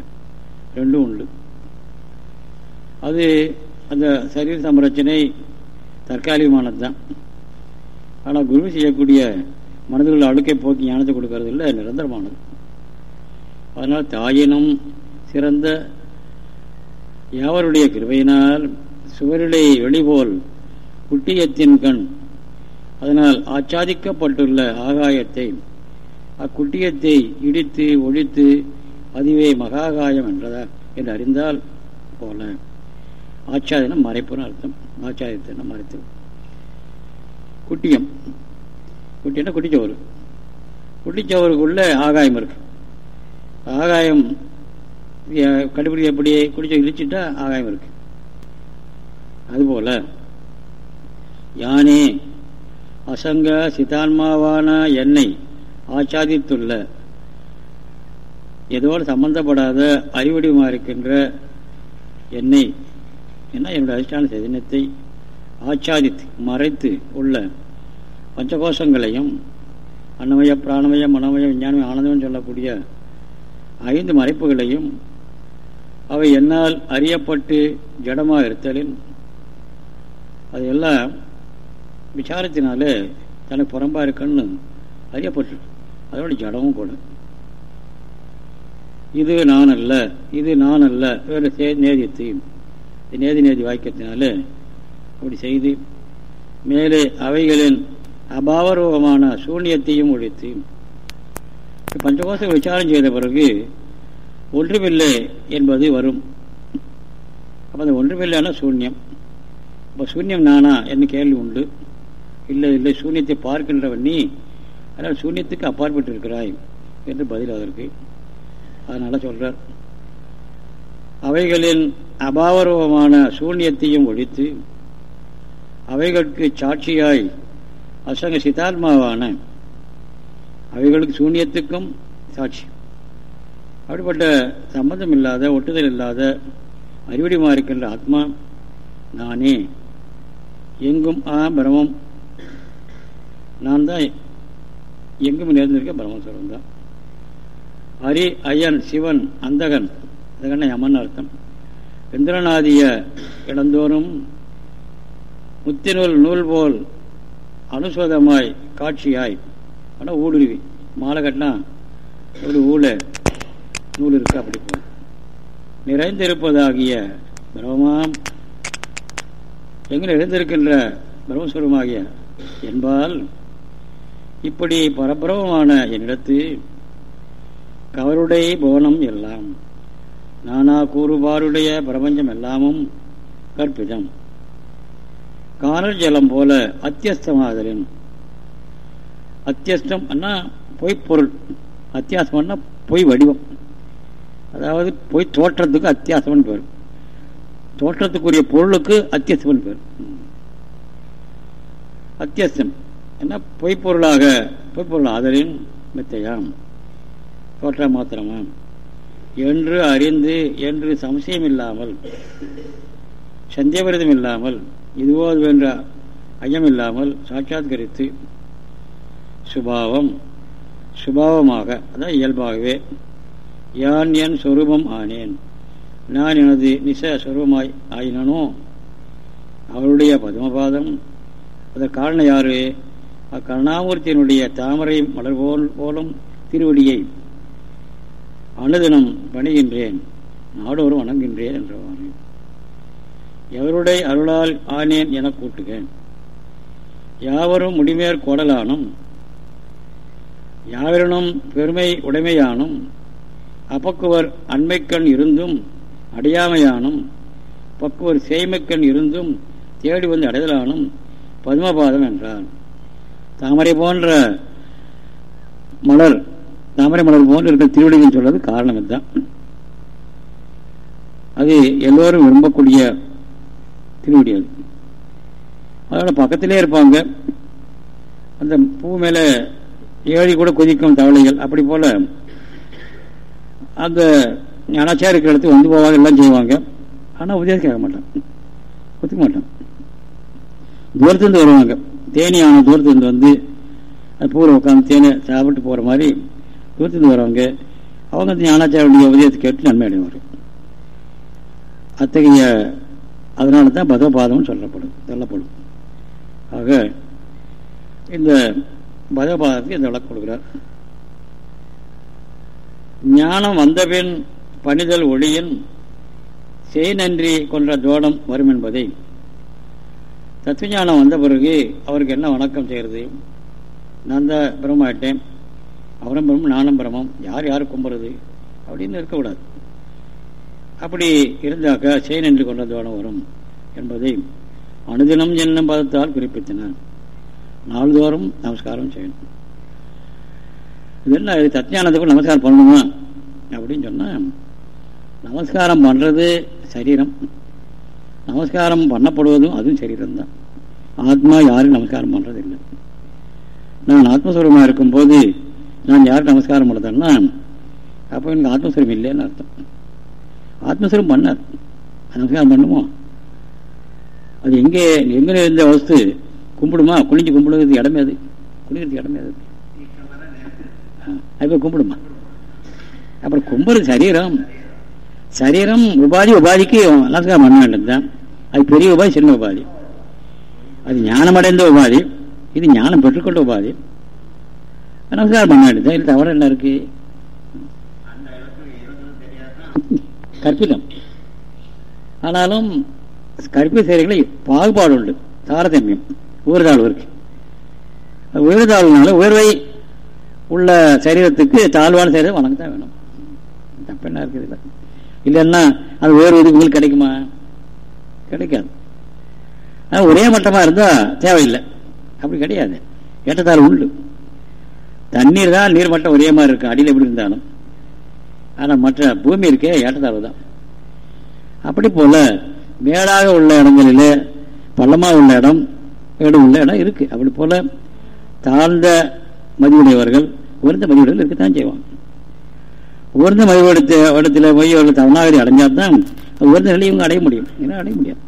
ரெண்டும் உண்டு. அது அந்த சரீர சம்பரட்சனை தற்காலிகமானது தான் ஆனால் குரு செய்யக்கூடிய மனதுள்ள அழுக்கை போக்கி ஞானத்தை கொடுக்கறது இல்லை நிரந்தரமானது. அதனால் தாயினும் சிறந்த யாவருடைய கிருபையினால் சுவரிலே வெளிபோல் குட்டியத்தின் கண் அதனால் ஆச்சாதிக்கப்பட்டுள்ள ஆகாயத்தை அக்குட்டியத்தை இடித்து ஒழித்து அதுவே மகாகாயம் என்றதா என்று அறிந்தால் போல. ஆச்சாரியனம் மறைப்புன்னு அர்த்தம். ஆச்சாரியத்தின மறைத்து. குட்டியம். குட்டியன்னா குட்டிச்சவரு குட்டிச்சவருக்குள்ள ஆகாயம் இருக்கு. ஆகாயம் கண்டுபிடி எப்படி குடிச்ச இழிச்சிட்டா ஆகாயம் இருக்கு. அதுபோல யானே அசங்க சிதான்மாவான என்னை ஆச்சாதித்துள்ள எதோடு சம்பந்தப்படாத அறிவடிவமாக இருக்கின்ற என்னை என்ன என்னுடைய அதிஷ்டான சதினத்தை ஆச்சாதித்து மறைத்து உள்ள பஞ்சகோஷங்களையும் அன்னமய பிராணமய மனமய விஞ்ஞானமய ஆனந்தம் சொல்லக்கூடிய ஐந்து மறைப்புகளையும் அவை என்னால் அறியப்பட்டு ஜடமாக இருத்தலின் அதையெல்லாம் விசாரத்தினாலே தனக்கு புறம்பாக இருக்குன்னு அறியப்பட்டு அதோட ஜடமும் கூட. இது நான் அல்ல இது நான் அல்ல வேறு நேதியத்தையும் நேதி நேதி வாக்கியத்தினால அப்படி செய்து மேலே அவைகளின் அபாவரூபமான சூன்யத்தையும் ஒழித்து பஞ்சகோச விசாரம் செய்த பிறகு ஒன்றுமில்லை என்பது வரும். அப்போ அந்த ஒன்றுமில்லைன்னா சூன்யம். அப்போ சூன்யம் நானா என்ன கேள்வி உண்டு. இல்லை இல்லை சூன்யத்தை பார்க்கின்றவன் நீ. அதனால் சூன்யத்துக்கு அப்பாற்பட்டு இருக்கிறாய் என்று பதில் அதற்கு. அதனால் சொல்கிறார் அவைகளின் அபாவரூபமான சூன்யத்தையும் ஒழித்து அவைகளுக்கு சாட்சியாய் அசங்க சிதாத்மாவான அவைகளுக்கு சூன்யத்துக்கும் சாட்சி. அப்படிப்பட்ட சம்பந்தம் இல்லாத ஒட்டுதல் இல்லாத அறிவடிமா இருக்கின்ற ஆத்மா நானே. எங்கும் ஆ பிரமம் நான் தான் எங்கும் நேர்ந்திருக்க பிரம்மஸ்வரம் தான். ஹரி அயன் சிவன் அந்தகன். அதுக்கான யமன் அர்த்தம். இந்திரநாதிய இடந்தோறும் முத்தினுள் நூல் போல் அனுசோதமாய் காட்சியாய். ஆனால் ஊடுருவி. மாலை கட்டினா ஒரு ஊழ. நூல் இருக்கு அப்படி நிறைந்திருப்பதாகிய பிரமமாம் எங்கே நிறைந்திருக்கின்ற பிரம்மஸ்வரமாகிய என்பால் இப்படி பரபிரமமான என்னிடத்து கவருடைய போனம் எல்லாம் நானா கூறுபாருடைய பிரபஞ்சம் எல்லாமும் கற்பிதம். காணல் ஜலம் போல அத்தியஸ்தமாதலின் அத்தியஸ்தம் அண்ணா பொய்ப்பொருள் அத்தியாசம்னா பொய் வடிவம். அதாவது பொய் தோற்றத்துக்கு அத்தியாசம்னு பேர். தோற்றத்துக்குரிய பொருளுக்கு அத்தியாசம்னு பேர். அத்தியாசம். என்ன? பொய்ப்பொருளாக பொய்ப்பொருள் அதரின் மித்தையாம். தோற்ற மாத்திரமாம் என்று அறிந்து என்று சம்சயம் இல்லாமல் சந்தேபரிதம் இல்லாமல் இதுவோ அது என்ற ஐயம் இல்லாமல் சாட்சாத்கரித்து சுபாவம் சுபாவமாக அதான் இயல்பாகவே யான் என் சொரூபம் ஆனேன்? நான் எனது நிச சொரூபமாய் ஆயினனோ? அவருடைய பத்மபாதம். அதற்கு காரணம் யாரு? அக்கருணாமூர்த்தியினுடைய தாமரை மலர் போல் போலும் திருவடியை அனுதினம் பணிகின்றேன். நாடோறும் வணங்குகின்றேன் என்றவாறு. எவருடைய அருளால் ஆனேன் என கூட்டுகேன்? யாவரும் முடிமேற் கோடலானும் யாவரினும் பெருமை உடைமையானும் அப்பக்குவர் அண்மைக்கண் இருந்தும் அடையாமையானும் பக்குவர் சேமைக்கண் இருந்தும் தேடி வந்து அடைதலானும் பத்மபாதம் என்றான். தாமரை போன்ற மலர் தாமரை மலர் போன்று இருக்கிற திருவடிகள் சொல்றது காரணம் இதுதான். அது எல்லோரும் விரும்பக்கூடிய திருவிடி அது. அதோட பக்கத்திலே இருப்பாங்க. அந்த பூ மேல ஏழி கூட கொதிக்கும் தவளைகள் அப்படி போல அந்த ஞானாச்சார இருக்கிற இடத்துக்கு வந்து போவாங்க எல்லாம் செய்வாங்க. ஆனால் உபதேசம் கேட்க மாட்டான். ஒத்துக்க மாட்டான். தூரத்துலேருந்து வருவாங்க. தேனியான தூரத்துலேருந்து வந்து அது பூரை உட்காந்து தேனை சாப்பிட்டு போகிற மாதிரி தூரத்துலேருந்து வருவாங்க. அவங்க அந்த ஞானாச்சாரிய உபதேசத்தை கேட்டு நன்மை அடைவாங்க. அத்தகைய அதனால தான் பதவபாதம்னு சொல்லப்படும் சொல்லப்படும். ஆக இந்த பதவபாதத்துக்கு இந்த விளக்கு கொடுக்குறார். ஞானம் வந்தபின் பணிதல் ஒளியின் செய் நன்றி கொன்ற தோடம் வரும் என்பதை. தத்துவஞானம் வந்த பிறகு அவருக்கு என்ன வணக்கம் செய்கிறது? நான் தான் பிரம்மாயிட்டேன் அவரும் பிரம்மம் நானும் பிரமம் யார் யார் கும்புறது? அப்படின்னு இருக்கக்கூடாது. அப்படி இருந்தாக்க செய் நன்றி கொண்ட தோடம் வரும் என்பதை அனுதினம் என்னும் பதத்தால் குறிப்பிட்டனர். நாள்தோறும் நமஸ்காரம் செய்யணும். இதெல்லாம் தத்ஞானத்துக்கு நமஸ்காரம் பண்ணணுமா? அப்படின்னு சொன்னால் நமஸ்காரம் பண்ணுறது சரீரம். நமஸ்காரம் பண்ணப்படுவதும் அதுவும் சரீரம்தான். ஆத்மா யாரும் நமஸ்காரம் பண்ணுறது இல்லை நான் ஆத்மஸ்வரமாக இருக்கும்போது நான் யாருக்கு நமஸ்காரம் பண்ணுறேன்னா அப்போ எனக்கு ஆத்மஸ்வரம் இல்லைன்னு அர்த்தம். ஆத்மஸ்வரம் பண்ணார். நமஸ்காரம் பண்ணுமோ? அது எங்கே எங்கே இருந்த வஸ்து? கும்பிடுமா? குளிஞ்சு கும்பிடுறது இடமே அது குளிக்கிறது இடமே அது அது போய் கும்பிடுமா அப்புறம் கும்புறது சரீரம். சரீரம் உபாதி உபாதிக்கு நமஸ்காரம் பண்ண வேண்டியது தான் அது பெரிய உபாதி சின்ன உபாதி. அது ஞானமடைந்த உபாதி. இது ஞானம் பெற்றுக்கொண்ட உபாதி. நமஸ்காரம் பண்ண வேண்டியது இது தவறு என்ன இருக்கு? கற்பிதம். ஆனாலும் கற்பித செயல்களை பாகுபாடு உண்டு. தாரதமியம். உயர்தாழ்வு இருக்கு. உயர்தாழ்வுனால உயர்வை உள்ள சரீரத்துக்கு தாழ்வான சரீரம் வணங்க தான் வேணும். தப்பு என்ன இருக்குது இல்லை. இல்லைன்னா அது வேறு உங்களுக்கு கிடைக்குமா? கிடைக்காது. ஒரே மட்டமாக இருந்தால் தேவையில்லை. அப்படி கிடையாது. ஏற்றத்தாழ்வு உண்டு. தண்ணீர் தான் நீர் மட்டம் ஒரே மாதிரி இருக்கும். அடியில் எப்படி இருந்தாலும். ஆனால் மற்ற பூமி இருக்கே ஏற்றத்தாழ்வு தான். அப்படி போல் மேடாக உள்ள இடங்களில் பள்ளமாக உள்ள இடம் இடம் உள்ள இடம் இருக்குது அப்படி போல் தாழ்ந்த மதியுடையவர்கள் உயர்ந்த மதிவுடையவர்கள் இருக்கத்தான் செய்வாங்க உயர்ந்த மதிவெடுத்த இடத்துல போய் அவர்கள் தவணாகரி அடைஞ்சாதான் உயர்ந்த நிலை இவங்க அடைய முடியும். ஏன்னா அடைய முடியாது.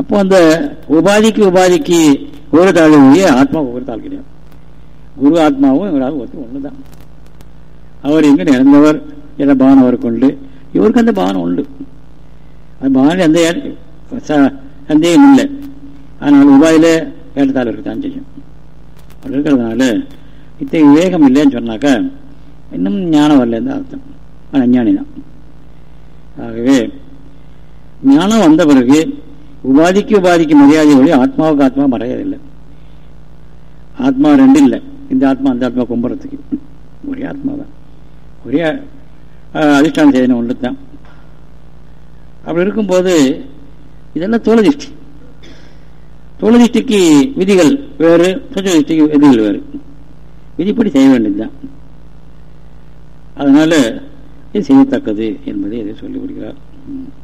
அப்போ அந்த உபாதிக்கு உபாதிக்கு ஒரு தாழ்வு ஆத்மா ஒவ்வொரு தாழ் கிடையாது. குரு ஆத்மாவும் எங்களால் ஒருத்தர் ஒன்று தான் அவர் இங்கே நிறந்தவர் என்ற பானம் அவருக்கு உண்டு. இவருக்கு அந்த பானம் உண்டு. அந்த பானம் எந்த சந்தேகம் இல்லை. ஆனால் உபாதியில் ஏற்றத்தால் இருக்கத்தான் செய்யும். அப்படி இருக்கிறதுனால இத்தகைய விவேகம் இல்லைன்னு சொன்னாக்கா இன்னும் ஞானம் வரலன்னு அர்த்தம். ஆனால் அஞ்ஞானி தான் ஆகவே ஞானம் வந்த பிறகு உபாதிக்கு உபாதிக்கு மரியாதை ஒழி ஆத்மாவுக்கு ஆத்மா மரியாதை இல்லை ஆத்மா ரெண்டு இல்லை. இந்த ஆத்மா அந்த ஆத்மா கும்புறத்துக்கு ஒரே ஆத்மா தான் ஒரே அஹ், அதிஷ்டான செய்தன ஒன்று தான் அப்படி இருக்கும்போது இதெல்லாம் தோழதிஷ்டி தோழதிஷ்டிக்கு விதிகள் வேறு சுஜதிஷ்டிக்கு விதிகள் வேறு. விதிப்படி செய்ய வேண்டியதுதான். அதனால இது செய்யத்தக்கது என்பதை இதை சொல்லிவிடுகிறார் கொடுக்கிறார்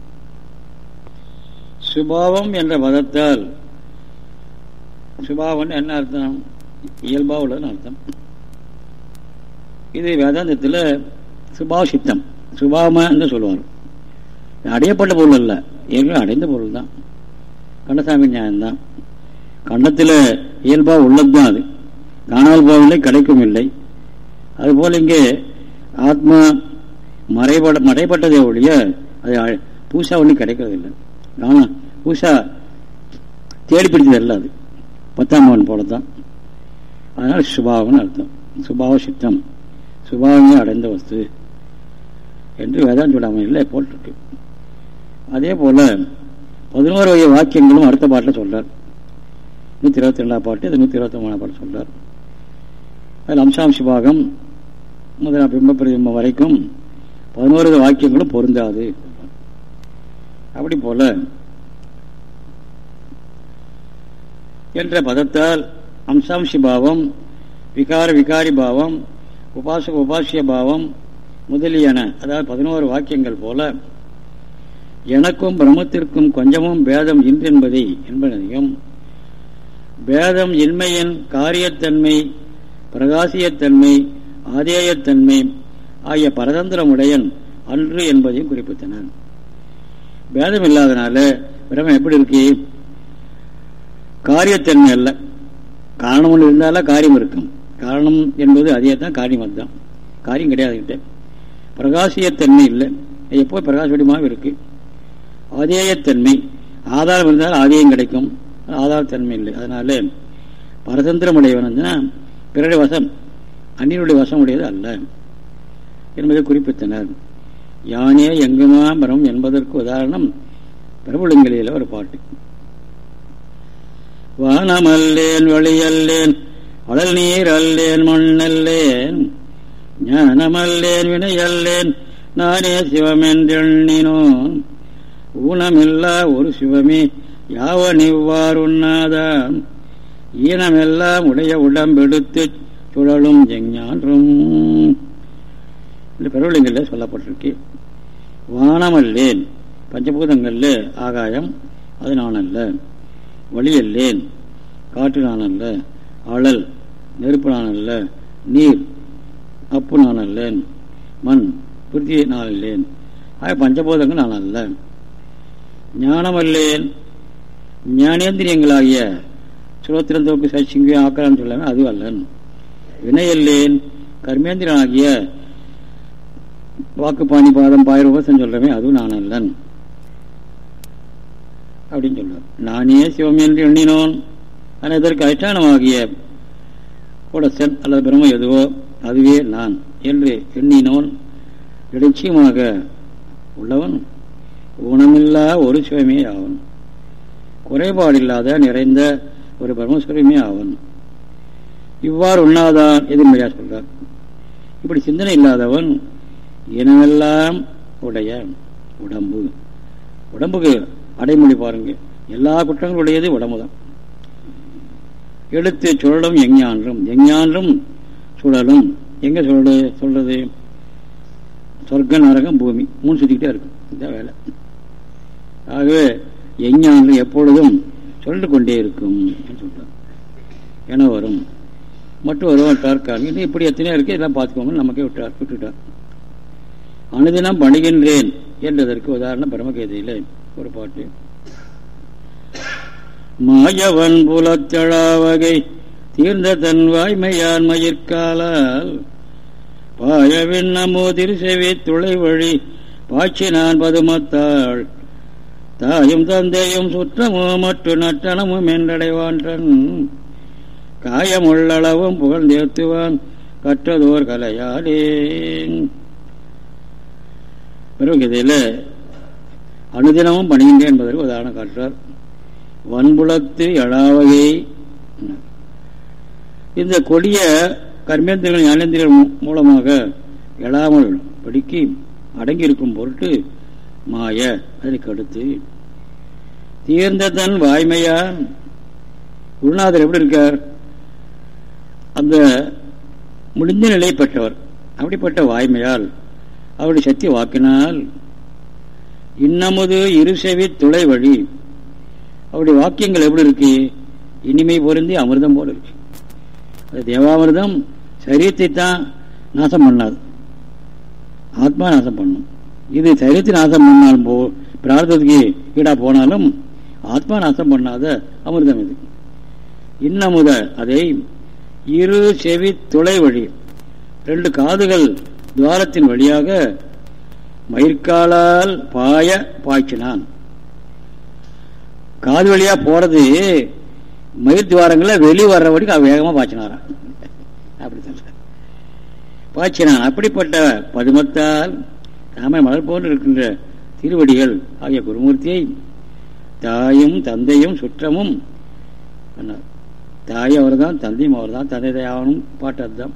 சுபாவம் என்ற பதத்தால் சுபாவம் என்ன அர்த்தம்? இயல்பா உள்ளதுன்னு அர்த்தம். இது வேதாந்தத்தில் சுபாவ சித்தம் சுபாவம்னு சொல்லுவார் அடையப்பட்ட பொருள் அல்ல. ஏற்கனவே அடைந்த பொருள் தான் கண்டசாமி நியாயம்தான். கண்டத்தில் இயல்பாக உள்ளது தான் அது. காணாமல் போகவில்லை கிடைக்கும் இல்லை. அதுபோல் இங்கே ஆத்மா மறைபட மறைப்பட்டதே ஒழிய அது பூசா ஒன்றும் கிடைக்கிறது இல்லை காண பூசா தேடி பிடிச்சது அல்ல அது. பத்தாம் பவன் போல தான் அதனால் சுபாவம்னு அர்த்தம். சுபாவ சித்தம். சுபாவமே அடைந்த வஸ்து என்று வேதாந்த சூடாமணியில் போட்டிருக்கு. அதே போல் பதினோரு வகை வாக்கியங்களும் அடுத்த பாட்டில் சொல்கிறார் நூற்றி இருபத்தி ரெண்டாம் பாட்டு இது நூற்றி இருபத்தி மூணாம் பாட்டு சொல்கிறார் அதில் அம்சாம்சி பாகம் முதல் பிம்ப வரைக்கும் பதினோரு வாக்கியங்களும் பொருந்தாது. அப்படி போல என்ற பதத்தால் அம்சாம்சி பாவம் விகார விகாரி பாவம் உபாசக உபாசிய பாவம் முதலியன அதாவது பதினோரு வாக்கியங்கள் போல எனக்கும் பிரம்மத்திற்கும் கொஞ்சமும் பேதம் இன்றென்பதை என்பதையும் பேதம் இன்மையின் காரியத்தன்மை பிரகாசியத்தன்மை ஆதேயத்தன்மை ஆகிய பரதந்திரமுடையன் அன்று என்பதையும் குறிப்பிட்டனர். பேதம் இல்லாதனால பிரம்மம் எப்படி இருக்கு? காரியத்தன்மை அல்ல. காரணம் ஒன்று இருந்தாலும் காரியம் இருக்கும். காரணம் என்பது அதே தான் காரியம் அதுதான். காரியம் கிடையாது கிட்ட. பிரகாசியத்தன்மை இல்லை. எப்போ பிரகாசமாக இருக்கு? ஆதேயத்தன்மை. ஆதாரம் இருந்தால் ஆதேயம் கிடைக்கும். ஆதாரத்தன்மை இல்லை. அதனால பரதந்திரமுடையவன் பிறருடைய வசம் அந்நியனுடைய வசம் உடையது அல்ல என்பதை குறிப்பிட்டனர். யானே எங்குமா மரம் என்பதற்கு உதாரணம் பிரபுளங்களில் ஒரு பாட்டு. வானமல்லேன் வழியல்லேன் வளல் நீர் அல்லேன் மண்ணல்லேன் ஞானமல்லேன் வினையல்லேன் நானே சிவமென்றெண்ணினோன். ஊனமில்லா ஒரு சிவமே யாவன் இவ்வாறுண்ணாதான் ஈனமெல்லாம் உடைய உடம்பெடுத்து சுழலும் எஞ்ஞான்றும். இந்த பெருவளிங்களில் சொல்லப்பட்டிருக்கு. வானமல்லேன் பஞ்சபூதங்கள்ல ஆகாயம் அது நானல்ல. வழியல்லேன் காற்று நானல்ல. அழல் நெருப்பு நானல்ல. நீர் அப்பு நானல்லேன். மண் பிருத்தியை நானல்லேன். ஆக பஞ்சபூதங்கள் நான் ஞானமல்லேன் ஞானேந்திரியங்களாகிய சுரோத்திரம் தோக்கு சச்சிங்கு ஆக்கலான்னு சொல்லாம அது அல்லன் வினையல்லேன் கர்மேந்திரனாகிய வாக்கு பாணி பாதம் பாயிரவசம் சொல்றமே அதுவும் நான் அல்லன் அப்படின்னு சொல்லுவார் நானே சிவம் என்று எண்ணினோன். ஆனால் இதற்கு அதிஷ்டானமாகிய கூடசன் அல்லது பிரம்ம எதுவோ அதுவே நான் என்று எண்ணினோன். இடைச்சியமாக உள்ளவன் ஊனமில்லா ஒரு சிவமே ஆவன். குறைபாடில்லாத நிறைந்த ஒரு பரமஸ்வரமே ஆவன் இவ்வாறு உண்ணாதான் எதிர்மறையா சொல்றார். இப்படி சிந்தனை இல்லாதவன் இனமெல்லாம் உடைய உடம்பு. உடம்புக்கு அடைமொழி பாருங்க. எல்லா குற்றங்களும் உடையது உடம்பு தான். எடுத்து சுழலும் எஞ்ஞான்றும் எஞ்ஞான்றும் சுழலும். எங்க சொல்றது? சொல்றது? சொர்க்க நரகம் பூமி. மூணு சுத்திக்கிட்டே இருக்கும். இதான் வேலை. ஆகவே எஞ்ஞான்று எப்பொழுதும் சொல்லிட்டு கொண்டே இருக்கும் சொல்றார் என வரும். மட்டும் வருவான் டார்க்கார் இன்னும் இப்படி எத்தனையோ இருக்கு. இதெல்லாம் பார்த்துக்கோங்க. நமக்கே விட்டார் விட்டுட்டார் அனுதினம் பணிகின்றேன் என்றதற்கு உதாரணம் பிரமகேதையில ஒரு பாட்டு. மாயவன் புலத்தழாவகை தீர்ந்த தன் வாய்மையான் மயிர்காலால் பாயவின் நமோ திருசெவி துளை வழி பாய்ச்சி நான் பதுமத்தாள். தாயும் தந்தையும் சுற்றமோ மற்றும் நட்டனமும் என்றடைவான்றன். காயமுள்ளளவும் புகழ்ந்தேத்துவான் கற்றதோர் கலையாடே பருவகதையில் அனுதினமும் பணிகின்றேன் என்பதற்கு உதாரணம் காட்டுறார். வன்புலத்து எழாவகை. இந்த கொடிய கர்மேந்திரங்கள் ஞானேந்திரங்கள் மூலமாக எழாமல் படிக்கி அடங்கியிருக்கும் பொருட்டு மாய அதற்கு அடுத்து தீர்ந்த தன் வாய்மையான் குருநாதர் எப்படி இருக்கார்? அந்த முடிந்த நிலை பெற்றவர். அப்படிப்பட்ட வாய்மையால் அவருடைய சக்தி வாக்கினால் இன்னமுது இருசெவி துளை வழி. அவருடைய வாக்கியங்கள் எப்படி இருக்கு? இனிமை பொருந்தி அமிர்தம் போல இருக்கு. அது தேவாமிர்தம் சரீரத்தை தான் நாசம் பண்ணாது. ஆத்மா நாசம் பண்ணும். இது சரீரத்தை நாசம் பண்ணாலும் போ பிரார்த்தத்துக்கு ஈடா போனாலும் ஆத்மா நாசம் பண்ணாத அமிர்தம் இது இன்னமுத அதை இரு செவி துளை வழி ரெண்டு காதுகள் துவாரத்தின் வழியாக மயிர்காலால் பாய பாய்ச்சினான். காது வழியா போறது மயிர் துவாரங்களை வெளி வர்ற வரைக்கும் வேகமா பாய்ச்சினாரான் அப்படி சொல்ற பாய்ச்சினான். அப்படிப்பட்ட பதுமத்தால் தாமரை மலர் போன்று இருக்கின்ற திருவடிகள் ஆகிய குருமூர்த்தியை தாயும் தந்தையும் சுற்றமும் தாய் அவர் தான் தந்தையும் அவர் தான் தந்தை தயாவனும் பாட்டு அதுதான்.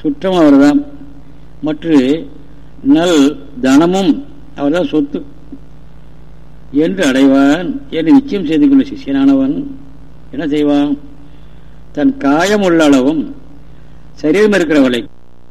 சுற்றம் அவர் தான் மற்ற நல் தனமும் அவர் தான் சொத்து. என்று அடைவான் என்று நிச்சயம் செய்து கொண்ட சிஷியனானவன் என்ன செய்வான்? தன் காயம் உள்ள அளவும் சரீரம் இருக்கிறவளை